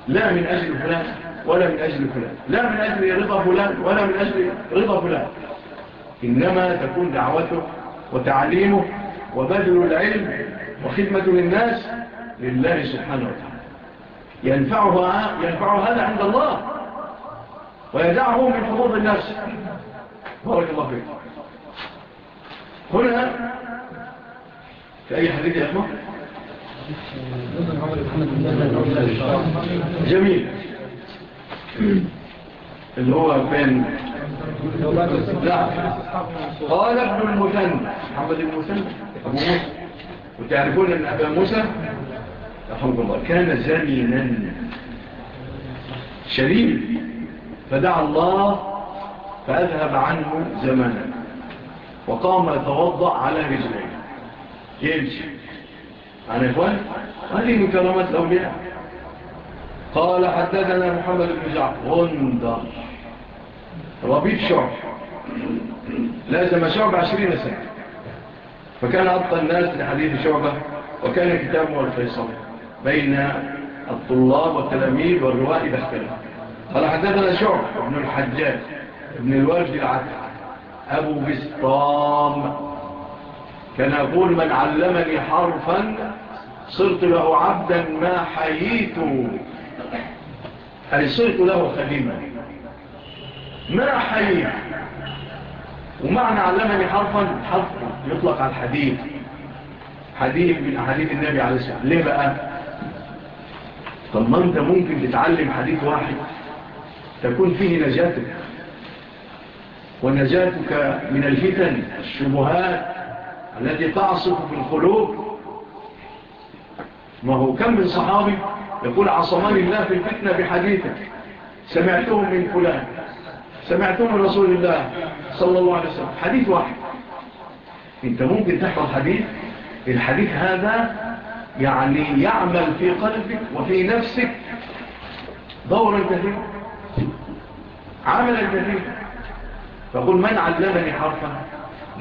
لا من أجل فلان ولا من أجل فلان لا من أجل رضا فلان ولا من أجل رضا فلان. إنما تكون دعوته وتعليمه وبذل العلم وخدمة للناس لله سبحانه وتعالى. ينفعها ينفع هذا عند الله. ويدعه من حظوظ الناس. بارك الله فيك. هنا في أي حديث يا أخوة؟ جميل. اللي هو بين قال ابن المثنى. محمد المثنى. أبو موسى. وتعرفون أن أبا موسى رحمه الله كان زمينا شريف فدعا الله فأذهب عنه زمنا وقام يتوضع على رجلين يمشي عن إخوان هذه مكرمة الأولياء قال حدثنا محمد بن جعفر. غندر. ربيب شعب. لازم شعب عشرين سنة. فكان أبطى الناس لحديث شعبة وكان كتابه الفيصل بين الطلاب والتلاميذ والرواء إذا قال حدثنا شعب ابن الحجاج ابن الوافد العدد أبو بسطام كان يقول من علمني حرفا صرت له عبدا ما حييته أي صرت له خليما ما حييت. ومعنى علمني حرفا حرف يطلق على الحديث. حديث من أحاديث النبي عليه السلام. ليه بقى؟ طب ما أنت ممكن تتعلم حديث واحد. تكون فيه نجاتك. ونجاتك من الفتن الشبهات التي تعصف في القلوب. ما هو كم من صحابي يقول عصمان الله في الفتنة بحديثك. سمعتهم من فلان. سمعتهم من رسول الله صلى الله عليه وسلم. حديث واحد. انت ممكن تحفظ حديث؟ الحديث هذا يعني يعمل في قلبك وفي نفسك دورا كثيرا. عمل الجديد فقل من علمني حرفا؟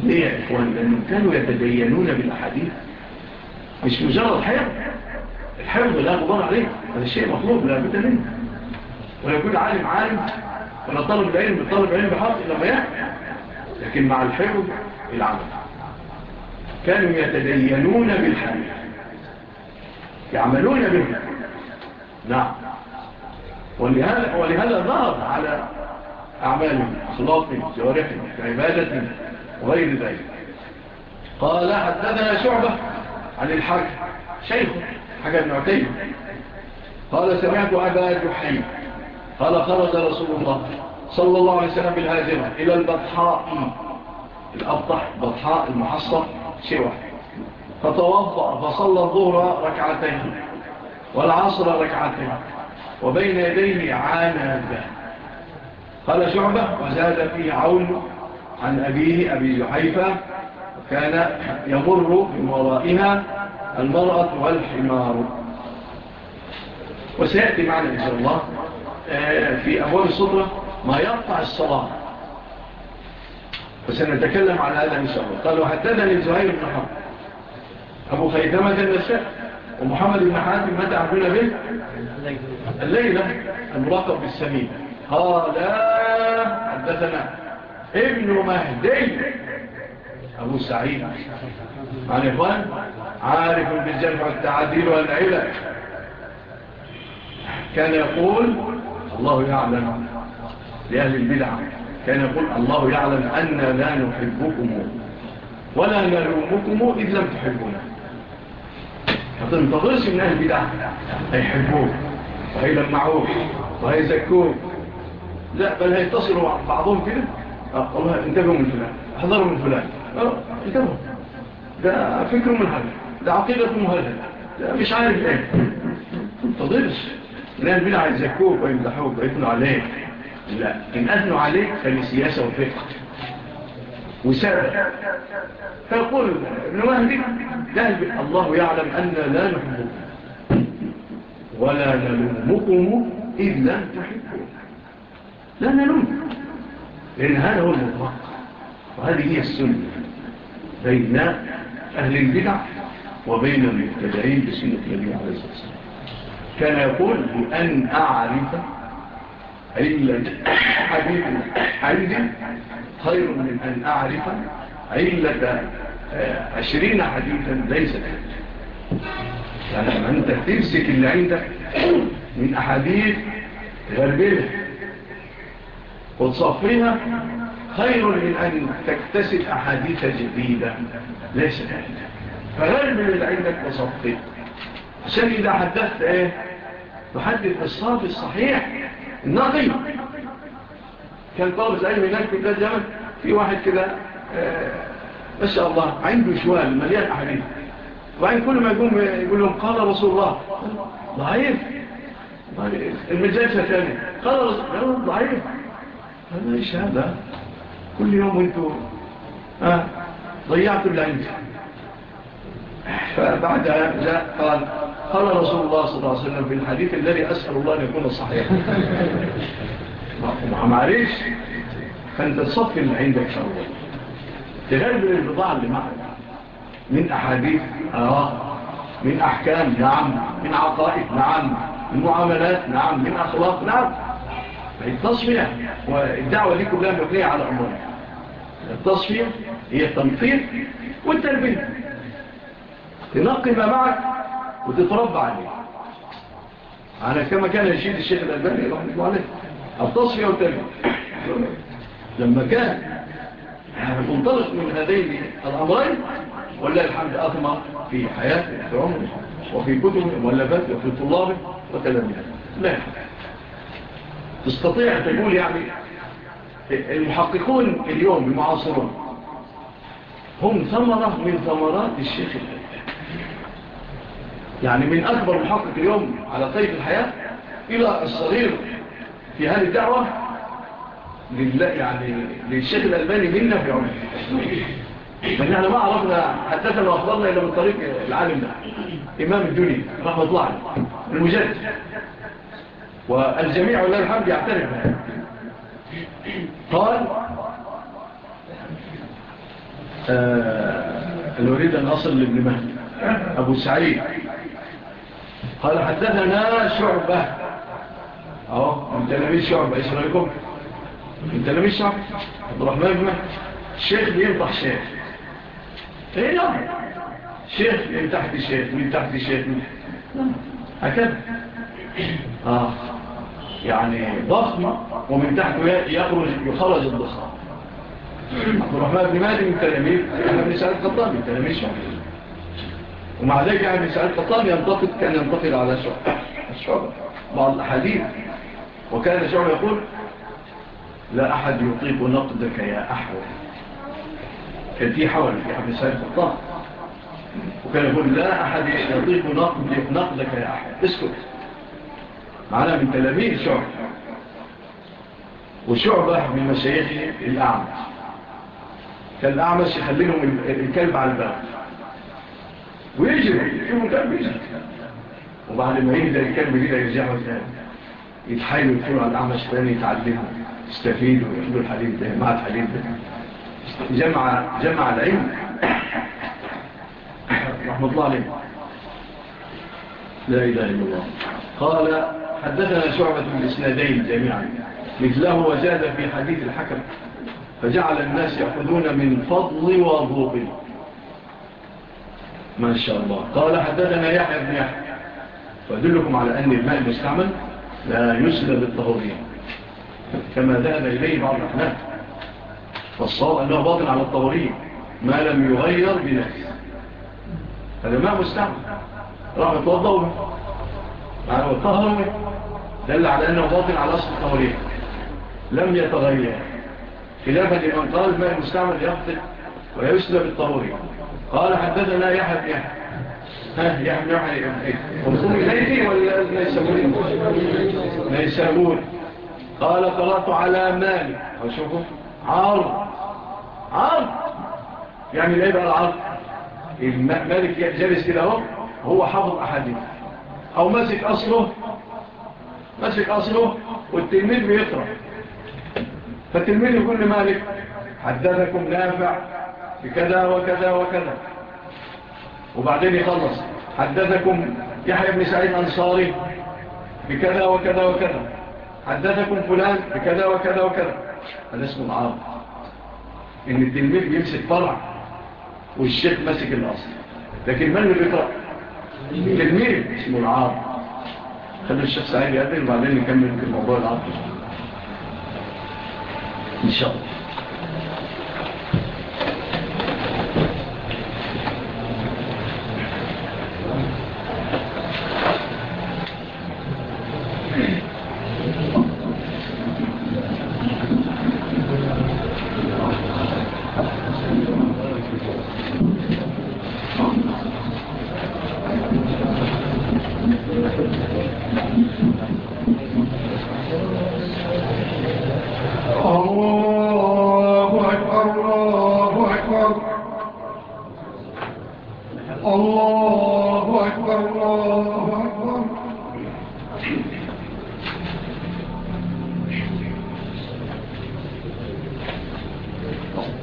ليه يا إخوان؟ لأنهم كانوا يتدينون بالأحاديث. مش مجرد حفظ. الحفظ لا غبار عليه. هذا الشيء مطلوب لا بد منه. ولا يكون عالم عالم ولا طالب العلم طالب العلم بحرف لما يحفظ. لكن مع الحفظ العمل. كانوا يتدينون بالحديث. يعملون به. نعم. ولهذا, ولهذا ظهر على أعماله صلاة جوارحه عبادته وغير ذلك. قال حدثنا شعبة عن الحاج شيخ حاجة ابن عتيم قال سمعت أبا جحي قال خرج رسول الله صلى الله عليه وسلم بالهاجرة إلى البطحاء. الأبطح بطحاء المحصر واحد. فتوضأ فصلى الظهر ركعتين والعصر ركعتين وبين يديه عانبه قال شعبة وزاد فيه عون عن أبيه أبي زحيفة كان يمر من ورائها المرأة والحمار. وسيأتي معنا إن شاء الله آه، في أبواب الصدرة ما يرفع الصلاة. وسنتكلم على هذا إن شاء الله. قال وحدثني زهير بن حرب. أبو خيثمة النساء ومحمد بن حاتم متى عبدنا به الليلة المراقب بالسمين. قال حدثنا ابن مهدي. أبو سعيد. عن إخوان عارف بالجرح والتعديل والعلة. كان يقول الله يعلم. لأهل البدعة كان يقول الله يعلم أننا لا نحبكم ولا نلومكم إذ لم تحبونا. فتنتظرش من أهل البدعة هيحبوك وهيلمعوك وهيزكوك لا بل هيتصلوا مع بعضهم كده. آه، والله انتبهوا من فلان احضروا من فلان. آه، انتبهوا. ده فكر هذا ده عقيدة مهلل ده مش عارف إيه. تضيرش لأن بنا عايز يكوب ويمدحوك ويبنوا عليك لا ان اذنوا عليك فلسياسة وفقه. وسبب. فيقول ابن مهدي ذهب الله يعلم أننا لا نحبكم ولا نلمكم إذ لم تحبكم لا نلوم. لأن هذا هو المطلق وهذه هي السنة بين أهل البدع وبين المبتدعين بسنة النبي عليه الصلاة والسلام. كان يقول بأن أعرف علة حديث عندي خير من أن أعرف علة عشرين حديثا ليس يعني أنت تمسك اللي عندك من أحاديث غربلة ونصفيها خير من أن تكتسب أحاديث جديدة. ليس عندك فغير من العلمك وصفيها عشان إذا حدثت إيه؟ تحدث الصافي الصحيح النقي. كان طالب علم هناك في بلاد جمال في واحد كده آه، ما شاء الله عنده شوال مليان أحاديث. وبعدين كل ما يقوم يقول لهم قال رسول الله. ضعيف. يعني المجالسة ثانية قال رسول الله ضعيف. هذا إيش هذا كل يوم أنتوا ضيعتوا اللي عندي فبعد جاء قال قال رسول الله صلى الله عليه وسلم في الحديث الذي أسأل الله أن يكون صحيح. عمريش فأنت تصفي اللي عندك الله. تغير البضاعة اللي معك. من أحاديث آه من أحكام نعم. من عقائد نعم. من معاملات نعم. من أخلاق نعم. التصفية والدعوة دي كلها مبنية على أمرين التصفية هي التنفيذ والتربية تنقي ما معك وتتربى عليه. على كما كان يشيد الشيخ الألباني رحمة الله عليه التصفية والتربية لما كان يعني من هذين الأمرين ولا الحمد أطمع في حياته في عمره وفي كتبه ومؤلفاته وفي طلابه وتلاميذه لا تستطيع تقول يعني المحققون اليوم المعاصرون هم ثمرة من ثمرات الشيخ الألباني. يعني من أكبر محقق اليوم على طيب الحياة إلى الصغير في هذه الدعوة لله يعني للشيخ الألباني منا في عمره. لأن إحنا ما عرفنا حدثنا وأخبرنا إلا من طريق العالم ده إمام الدنيا رحمة الله المجدد والجميع ولله الحمد يعترف بها قال آه، اللي الأصل أن لابن مهدي أبو سعيد. قال حدثنا شعبة. أهو من تلاميذ شعبة إيش رأيكم؟ من تلاميذ شعبة عبد الرحمن بن مهدي. الشيخ بينطح شيخ. فين إيه، نعم. شيخ من تحت شيخ من تحت شيخ من هكذا. آه. يعني ضخمة ومن تحت يخرج يخرج الضخام. عبد الرحمن بن مالي من تلاميذ أحمد بن سعيد قطامي من تلاميذ شعبي ومع ذلك ابن سعيد قطامي ينتقد كان ينتقد على الشعب بعض الأحاديث. وكان الشعب يقول لا أحد يطيب نقدك يا أحوال. كان في حول في ابن سعيد قطامي وكان يقول لا أحد يطيب نقدك يا أحوال. اسكت. معنا من تلاميذ شعبة وشعبة من مشايخ الأعمش. كان الأعمش يخليهم الكلب على الباب. ويجري. يشوفوا الكلب يجري. وبعد ما يهدى الكلب يجري يرجعوا الثاني يتحايلوا يدخلوا على الأعمش الثاني يتعلموا. يستفيدوا وياخدوا الحليب ده مع حليب ده. جمع جمع العلم. رحمة الله عليه. لا إله إلا الله. قال حدثنا شعبة من إسنادين جميعا. مثله وزاد في حديث الحكم. فجعل الناس يأخذون من فضل وضوء. ما شاء الله. قال حدثنا يحيى بن يحيى. فأدلكم على أن الماء المستعمل لا يسلى بالطهورية. كما ذهب إليه بعض الأحناف. فالصواب أنه باطن على الطهورية. ما لم يغير بنفسه. هذا ماء مستعمل. راح يتوضأ معنى وطهروا دل على أنه باطل على أصل التوريق لم يتغير. خلافة لمن قال الماء المستعمل يقتل ويسلب الطهوري. قال حددنا يحب يحب ها يحب يحب وصول إليه ولا يسابون ما يسابون قال طلعت على مالي وشوفوا عرض. عرض. يعني ليه بقى العرض مالك جالس كده أهو هو حافظ احاديث أو ماسك اصله ماسك اصله والتلميذ بيقرأ فالتلميذ يقول لمالك حدثكم نافع بكذا وكذا وكذا وبعدين يخلص حدثكم يحيى بن سعيد أنصاري بكذا وكذا وكذا حدثكم فلان بكذا وكذا وكذا هذا اسمه العرب. إن التلميذ يمسك فرع والشيخ ماسك الأصل. لكن من اللي بيقرأ؟ تدمير اسمه العار خلي الشيخ سعيد يقدم بعدين نكمل موضوع العار ان شاء الله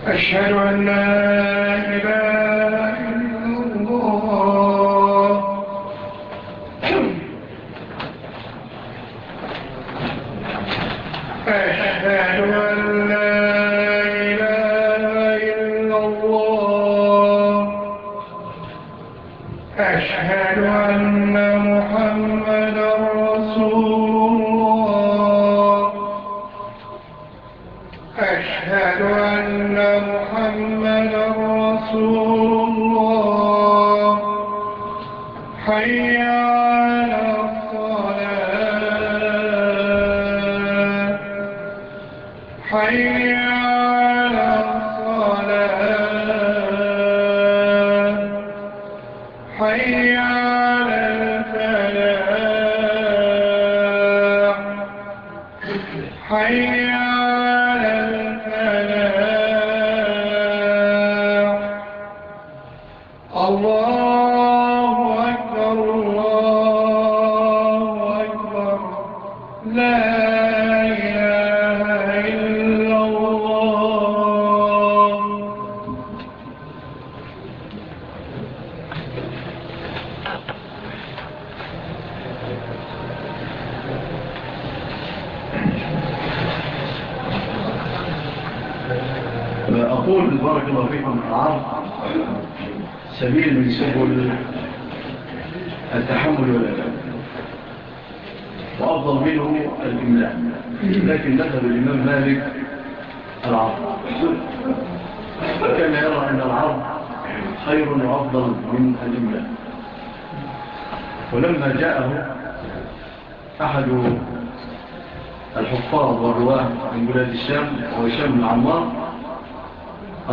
أشهد أن لا إله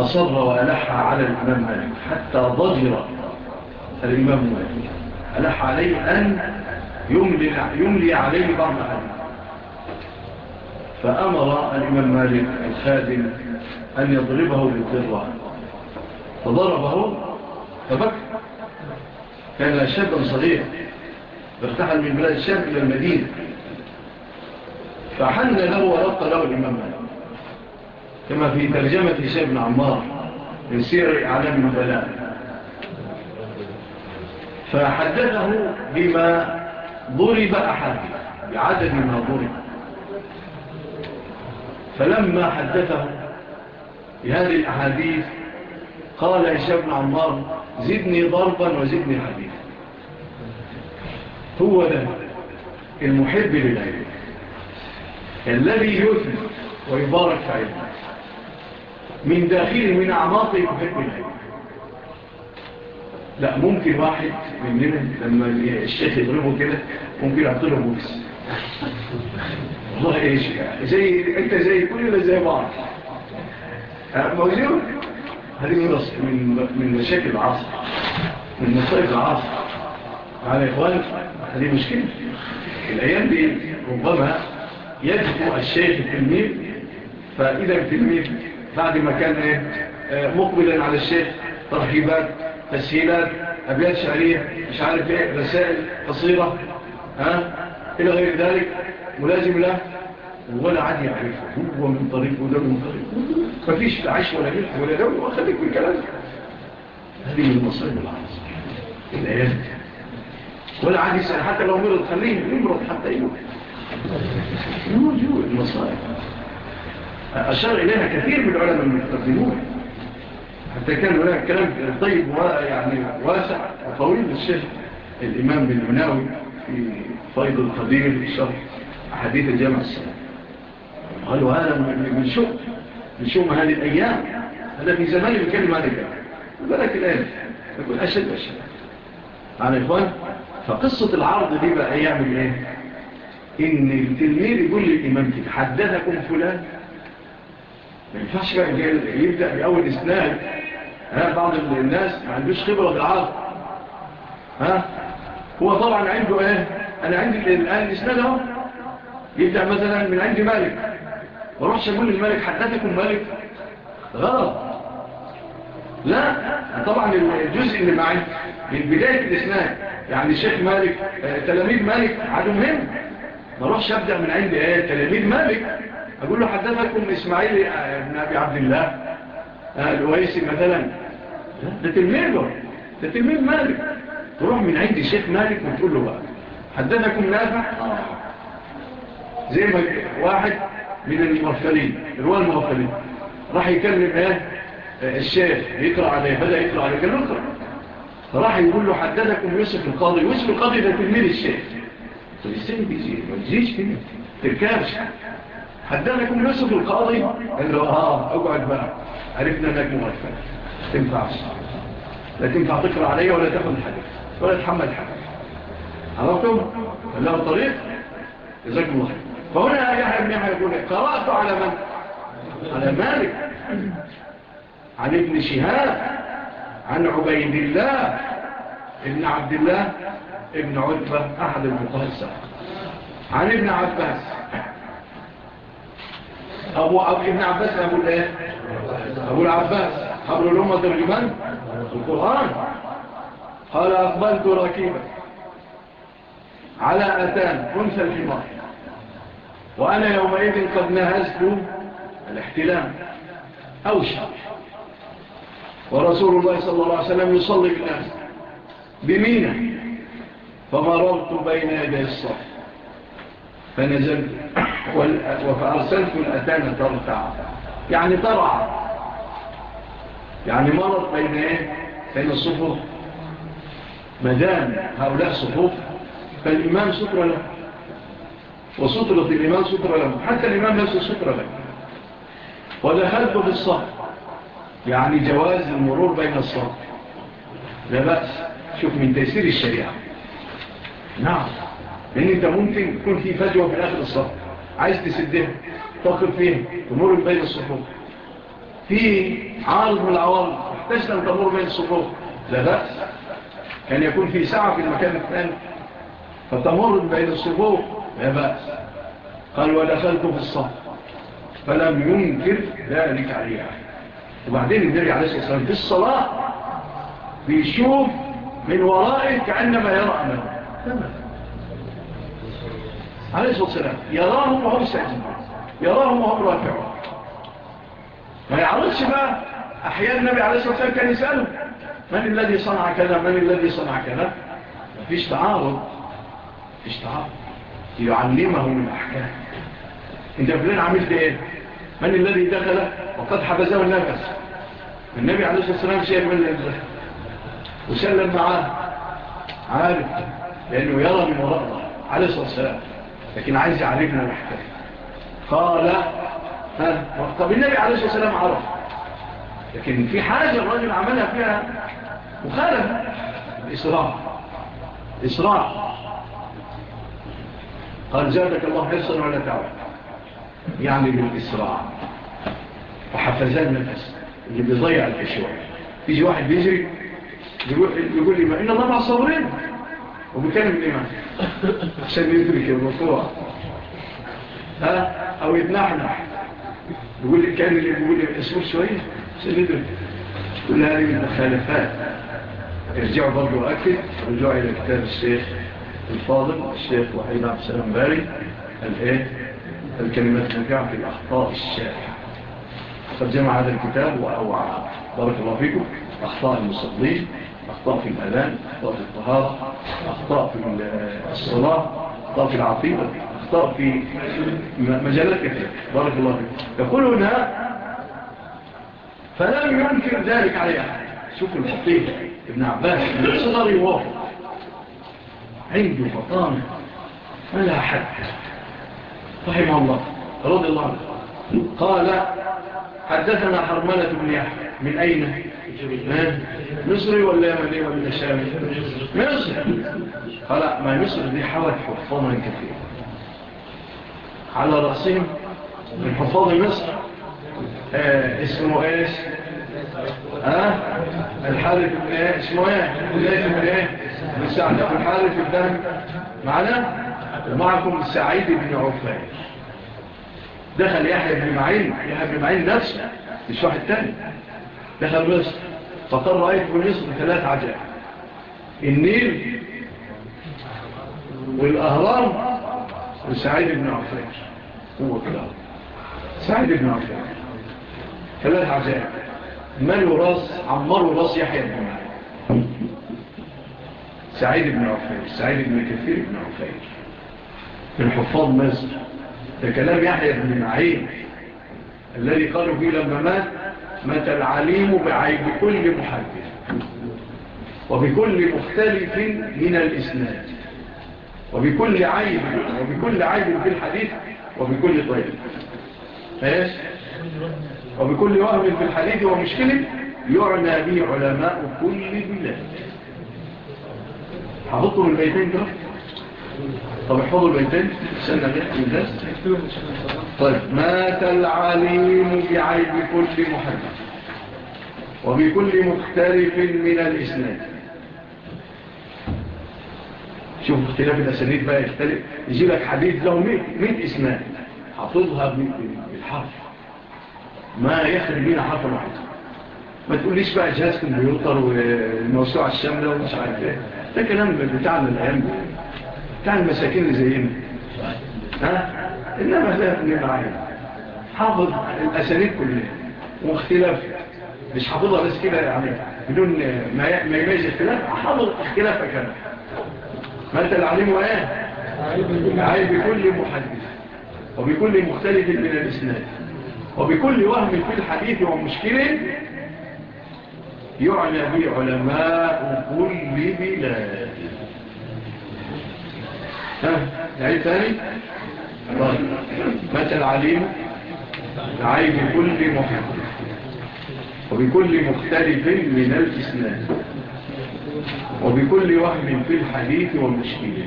أصر وألح على الإمام مالك حتى ضجر الإمام مالك. ألح عليه أن يملي, يملي عليه بعض الحديث فأمر الإمام مالك الخادم أن يضربه بالضرة. فضربه فبكى. كان شابا صغير فارتحل من بلاد الشام إلى المدينة. فحن له ورق له الإمام مالك. كما في ترجمة هشام بن عمار من سير أعلام النبلاء. فحدده بما ضرب أحد بعدد ما ضرب. فلما حدثه بهذه الأحاديث قال هشام بن عمار زدني ضربا وزدني حديثا. هو ده المحب للعلم الذي يثبت ويبارك في علمه. من داخله من أعماقه يحب العلم لا ممكن واحد مننا لما الشيخ يضربه كده ممكن يعطله بوكس. والله إيش؟ زي أنت زي كل ولا زي بعض. موجود؟ هذه من من مشاكل العصر من مصائب العصر. على إخوان هذه مشكلة. الأيام دي ربما يدفع الشيخ التلميذ فإذا التلميذ بعد ما كان مقبلا على الشيخ ترحيبات تسهيلات أبيات شعرية مش عارف إيه رسائل قصيرة ها؟ إلى غير ذلك ملازم له ولا عاد يعرفه هو من طريقه وده من طريقه مفيش عيش ولا ملح ولا دولة وخليك من كلام هذه من المصائب العظيم الآيات ولا عاد يسأل حتى لو مرض خليه يمرض حتى يموت. موجود مصائب أشار إليها كثير من العلماء المتقدمون حتى كان هناك كلام طيب ويعني واسع وطويل للشيخ الإمام بن عناوي في فيض القدير الشرح حديث الجامع السلام قالوا هذا من شؤم من شؤم هذه الأيام هذا في زمان يكلم هذا الجامعة بالك الآن يقول أشد أشد. على إخوان فقصة العرض دي بقى يعمل إيه إن التلمير يقول للإمام كده حدثكم فلان ما ينفعش بقى يبدأ بأول إسناد. ها بعض الناس ما عندوش خبرة بالعرض ها هو طبعا عنده إيه؟ أنا عندي الآن الاسناد أهو. يبدأ مثلا من عندي مالك. ما اروحش أقول للملك حدثكم مالك؟ غلط. لا طبعا الجزء اللي معي من بداية الإسناد يعني الشيخ مالك آه، تلاميذ مالك عدو مهم ما اروحش أبدأ من عندي إيه تلاميذ مالك. أقول له حدثكم إسماعيل آه، ابن أبي عبد الله آه، الويسي مثلا. ده تلميه له ده تلميه مالك. تروح من عند الشيخ مالك وتقول له بقى حدثكم نافع؟ آه. زي ما واحد من المغفلين رواه المغفلين. راح يكلم إيه؟ الشيخ يقرأ عليه بدأ يقرأ عليه قال اقرأ. راح يقول له حدثكم يوسف القاضي. يوسف القاضي ده تلميه الشيخ. طيب إزاي بيجي؟ ما بيجيش كده تركبش هدخلكم يوسف القاضي قال له آه أقعد بقى عرفنا أنك مغفل تنفعش لا تنفع تقرأ عليا ولا تاخد الحديث ولا تحمل حاجة عرفتم؟ له الطريق. جزاكم الله خير. فهنا يحيى ابن يحيى يقول قرأت على من؟ على مالك. عن ابن شهاب عن عبيد الله ابن عبد الله ابن عتبة أحد المقاصة. عن ابن عباس. أبو ابن عباس أبو الايه أبو العباس حبر الأمة ترجمان القرآن قال أقبلت ركيبا على أتان أنسى الحمار وأنا يومئذ قد نهزت الاحتلام أو ورسول الله صلى الله عليه وسلم يصلي بالناس بمينة فمررت بين يدي الصف. فنزلت. وفأرسلت الأتانة ترتع يعني ترعى يعني مرض بين إيه؟ بين الصفوف. مدام هؤلاء صفوف فالإمام سكر له. وسطرة الإمام سكر له. حتى الإمام نفسه سكر له. ودخلت في الصف. يعني جواز المرور بين الصف. لا بأس. شوف من تيسير الشريعة. نعم. لأن أنت ممكن يكون في فجوة في اخر الصف عايز تسدها تقف فيها تمر بين الصفوف. في عارض من العوارض تحتاج أن تمر بين الصفوف. لا بأس كان يكون في ساعة في المكان الثاني فتمر بين الصفوف لا بأس. قال ودخلت في الصف. فلم ينكر ذلك عليها. وبعدين النبي عليه الصلاة والسلام في الصلاة بيشوف من ورائه كأنما يرى أمامه. تمام. عليه الصلاة والسلام. يراهم وهم ساجدون يراهم وهم راكعون ما يعرضش بقى. أحيانا النبي عليه الصلاة والسلام كان يسأله من الذي صنع كذا؟ من الذي صنع كذا؟ مفيش تعارض. مفيش تعارض. يعلمه من أحكام. أنت فلان عملت إيه؟ من الذي دخل؟ وقد حبزه النفس. النبي عليه الصلاة والسلام شايف من الذي دخل. وسلم معاه. عارف. لأنه يرى من وراء الله. عليه الصلاة والسلام. لكن عايز يعالجنا الحكاية قال ها طب النبي عليه الصلاه والسلام عرف۔ لكن في حاجة الراجل عملها فيها مخالفه الاسراع اسراع قال زادك الله حصا ولا تعب يعني بالاسراع فحفزنا من اللي بيضيع الاشواء يجي واحد بيجري يقول لي ما ان الله مع الصابرين وبيكلم دماغ عشان يدرك الموضوع ها أو يتنحنح يقول كان اللي بيقول اسمه شوية عشان يدرك كل هذه المخالفات ارجع برضه اكد ارجعوا إلى كتاب الشيخ الفاضل الشيخ وحيد عبد السلام باري الايه الكلمات النافعه في الاخطاء الشائعه قد جمع هذا الكتاب واوعى بارك الله فيكم اخطاء المصلين أخطاء في الأذان أخطاء في الطهارة أخطاء في الصلاة أخطاء في العقيدة أخطاء في مجالات كثيرة. بارك الله فيك. يقول هنا فلم ينكر ذلك علي أحد. شوفوا الحقيقة ابن عباس الصدر يوافق عنده فطانة لها حد رحمه الله. رضي الله عنه. قال حدثنا حرملة بن يحيى. من أين؟ مصري ولا يمني ولا شامي مصري خلاص ما مصر دي حوت حفاظا كثير. على رأسهم من حفاظ مصر آه، اسمه إيش؟ آه؟ ها الحارف الحارف إيه؟ اسمه إيه؟ لازم إيه؟ مساعد الحارف الدم معنا؟ ومعكم سعيد بن عفاق دخل يحيى بن معين. يحيى بن معين نفسه. مش واحد تاني. دخل مصر فقال رأيت مصر ثلاث عجائب. النيل والأهرام وسعيد بن عفان هو كده. سعيد بن عفان ثلاث عجائب. من راس عمروا راس يحيى بن سعيد بن عفان سعيد بن كثير بن عفان من حفاظ مصر. ده كلام يحيى بن معين. الذي قالوا فيه لما مات متى العليم بعيب كل محدث وبكل مختلف من الإسناد. وبكل عيب وبكل عيب في الحديث وبكل طيب. فاش وبكل وهم في الحديث ومشكلة يعنى به علماء كل بلاد. حفظتم البيتين دول طب احفظوا البيتين. استنى بيت الناس طيب مات العليم بعيب كل محدث وبكل مختلف من الإسلام شوف اختلاف الأسانيد بقى يختلف. يجي لك حديث له 100 إسلام حفظها بالحرف. ما يخرج بينا حرف واحد. ما تقوليش بقى جهاز كمبيوتر والموسوعة الشاملة ومش عارف إيه. ده كلام بتاعنا الأيام بتاع المساكين اللي زينا. ها؟ إنما ده نبعين حافظ الاساليب كلها. واختلافها مش حافظها بس كده يعني بدون ما يميز اختلاف حافظ اختلافك أنا أنت العليم إيه عايب بكل محدث. وبكل مختلف من الاسلام وبكل وهم في الحديث ومشكلة يعنى بعلماء كل بلاد. نعيد تاني متى العليم؟ عيب كل محب وبكل مختلف من الإسلام وبكل وهم في الحديث والمشكلة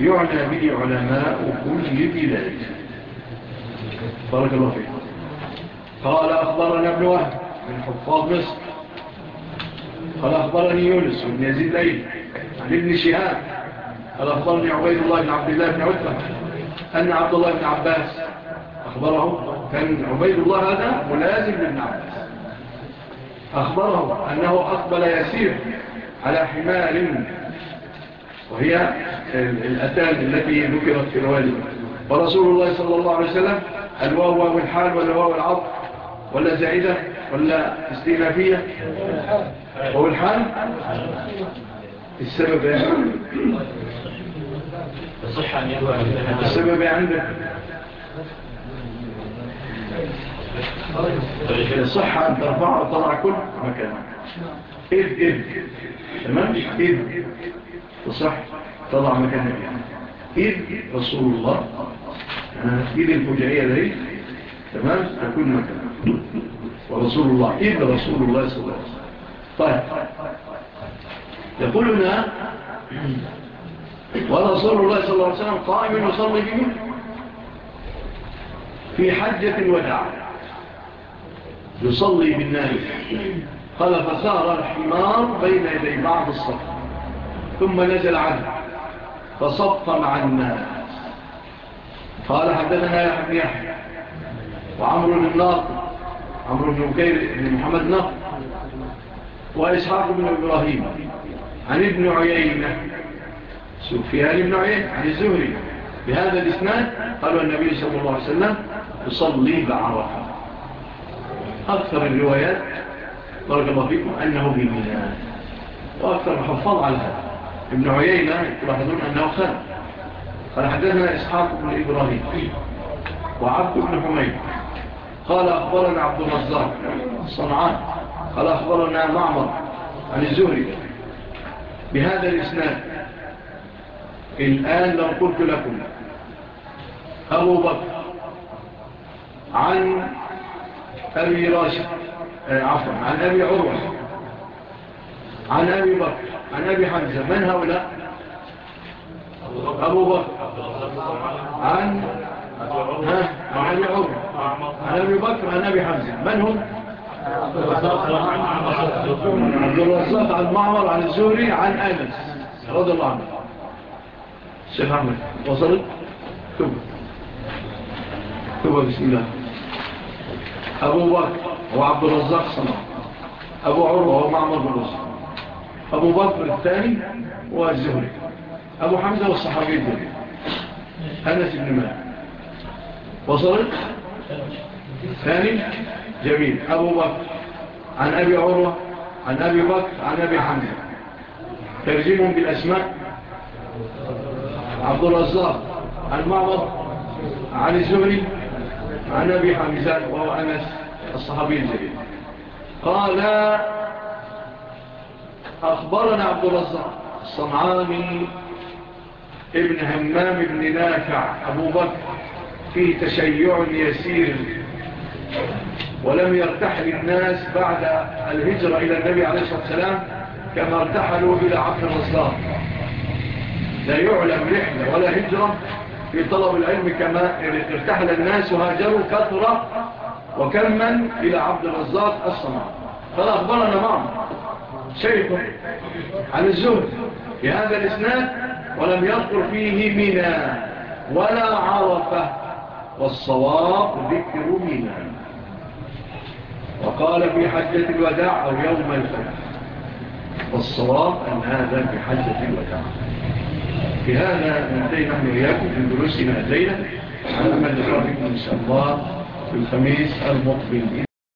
يعنى به علماء كل بلاد. بارك الله فيك. قال أخبرنا ابن وهب من حفاظ مصر. قال أخبرني يونس بن يزيد ليل عن ابن شهاب قال أخبرني عبيد الله بن عبد الله بن عتبة أن عبد الله بن عباس أخبره كان عبيد الله هذا ملازم لابن عباس. أخبره أنه أقبل يسير على حمار وهي الأتان التي ذكرت في الوالي ورسول الله صلى الله عليه وسلم الواو والحال والواو العض ولا زعيدة ولا استئنافية. هو الحال؟ السبب إيه؟ يا إيه؟ إيه عندك السبب عندك؟ صح أن ترفع وطلع كل مكانك إذ إذ. تمام؟ إذ. صح طلع مكانك إذ رسول الله. آه، إذ الفجعية ذي تمام؟ تكون مكانك ورسول الله. إذ رسول الله صلى الله عليه وسلم. طيب. يقول يقولنا ورسول الله صلى الله عليه وسلم قائم يصلي بهم في حجة الوداع يصلي بالناس. قال فسار الحمار بين يدي بعض الصف ثم نزل عنه فصف مع الناس. قال حدثنا يا حبي يحيى وعمر بن ناقر عمرو بن مكير بن محمد ناقر وإسحاق بن إبراهيم. عن ابن عيينة. سفيان بن عيينة عن الزهري. بهذا الإسناد قالوا النبي صلى الله عليه وسلم يصلي بعرفة. أكثر الروايات بارك الله فيكم أنه بميناء وأكثر الحفاظ على هذا. ابن عيينة تلاحظون أنه خان. قال حدثنا إسحاق بن إبراهيم وعبد بن حميد. قال أخبرنا عبد الرزاق الصنعان قال أخبرنا معمر عن الزهري. بهذا الإسناد. الآن لو قلت لكم. أبو بكر عن أبي راشد آه، عفوا عن أبي عروة عن أبي بكر عن أبي حمزة. من هؤلاء؟ أبو بكر. عن أبي عروة. عن أبي بكر عن أبي حمزة. من هم؟ عبد الرزاق عن معمر عن الزهري عن أنس رضي الله عنه. الشيخ عمد وصلت؟ توبة توبة بسم الله. أبو بكر هو عبد الرزاق صنع أبو عروة هو معمر بن وصف أبو بكر الثاني هو الزهري أبو حمزة والصحابي الدنيا أنس بن مالك. وصلت؟ ثاني؟ جميل. أبو بكر. عن أبي عروة. عن أبي بكر. عن أبي حمد ترجمهم بالأسماء. عبد الرزاق. عن عن الزهري. عن أبي حمزان وهو أنس الصحابي الجليل. قال أخبرنا عبد الرزاق. الصنعاني ابن همام بن نافع. أبو بكر. في تشيع يسير. ولم يرتحل الناس بعد الهجرة إلى النبي عليه الصلاة والسلام كما ارتحلوا إلى عبد الأصلاح لا يعلم رحلة ولا هجرة في طلب العلم كما يعني ارتحل الناس وهاجروا كثرة وكما إلى عبد الرزاق الصماء فلا أخبرنا معه شيخ عن الزهد في هذا الإسناد ولم يذكر فيه منا ولا عرفة والصواب ذكر منا وقال في حجة الوداع أو يوم الفتح والصواب أن هذا في حجة الوداع. بهذا ننتهي نحن إياكم في دروسنا الليلة أما نحرك إن شاء الله في الخميس المقبل.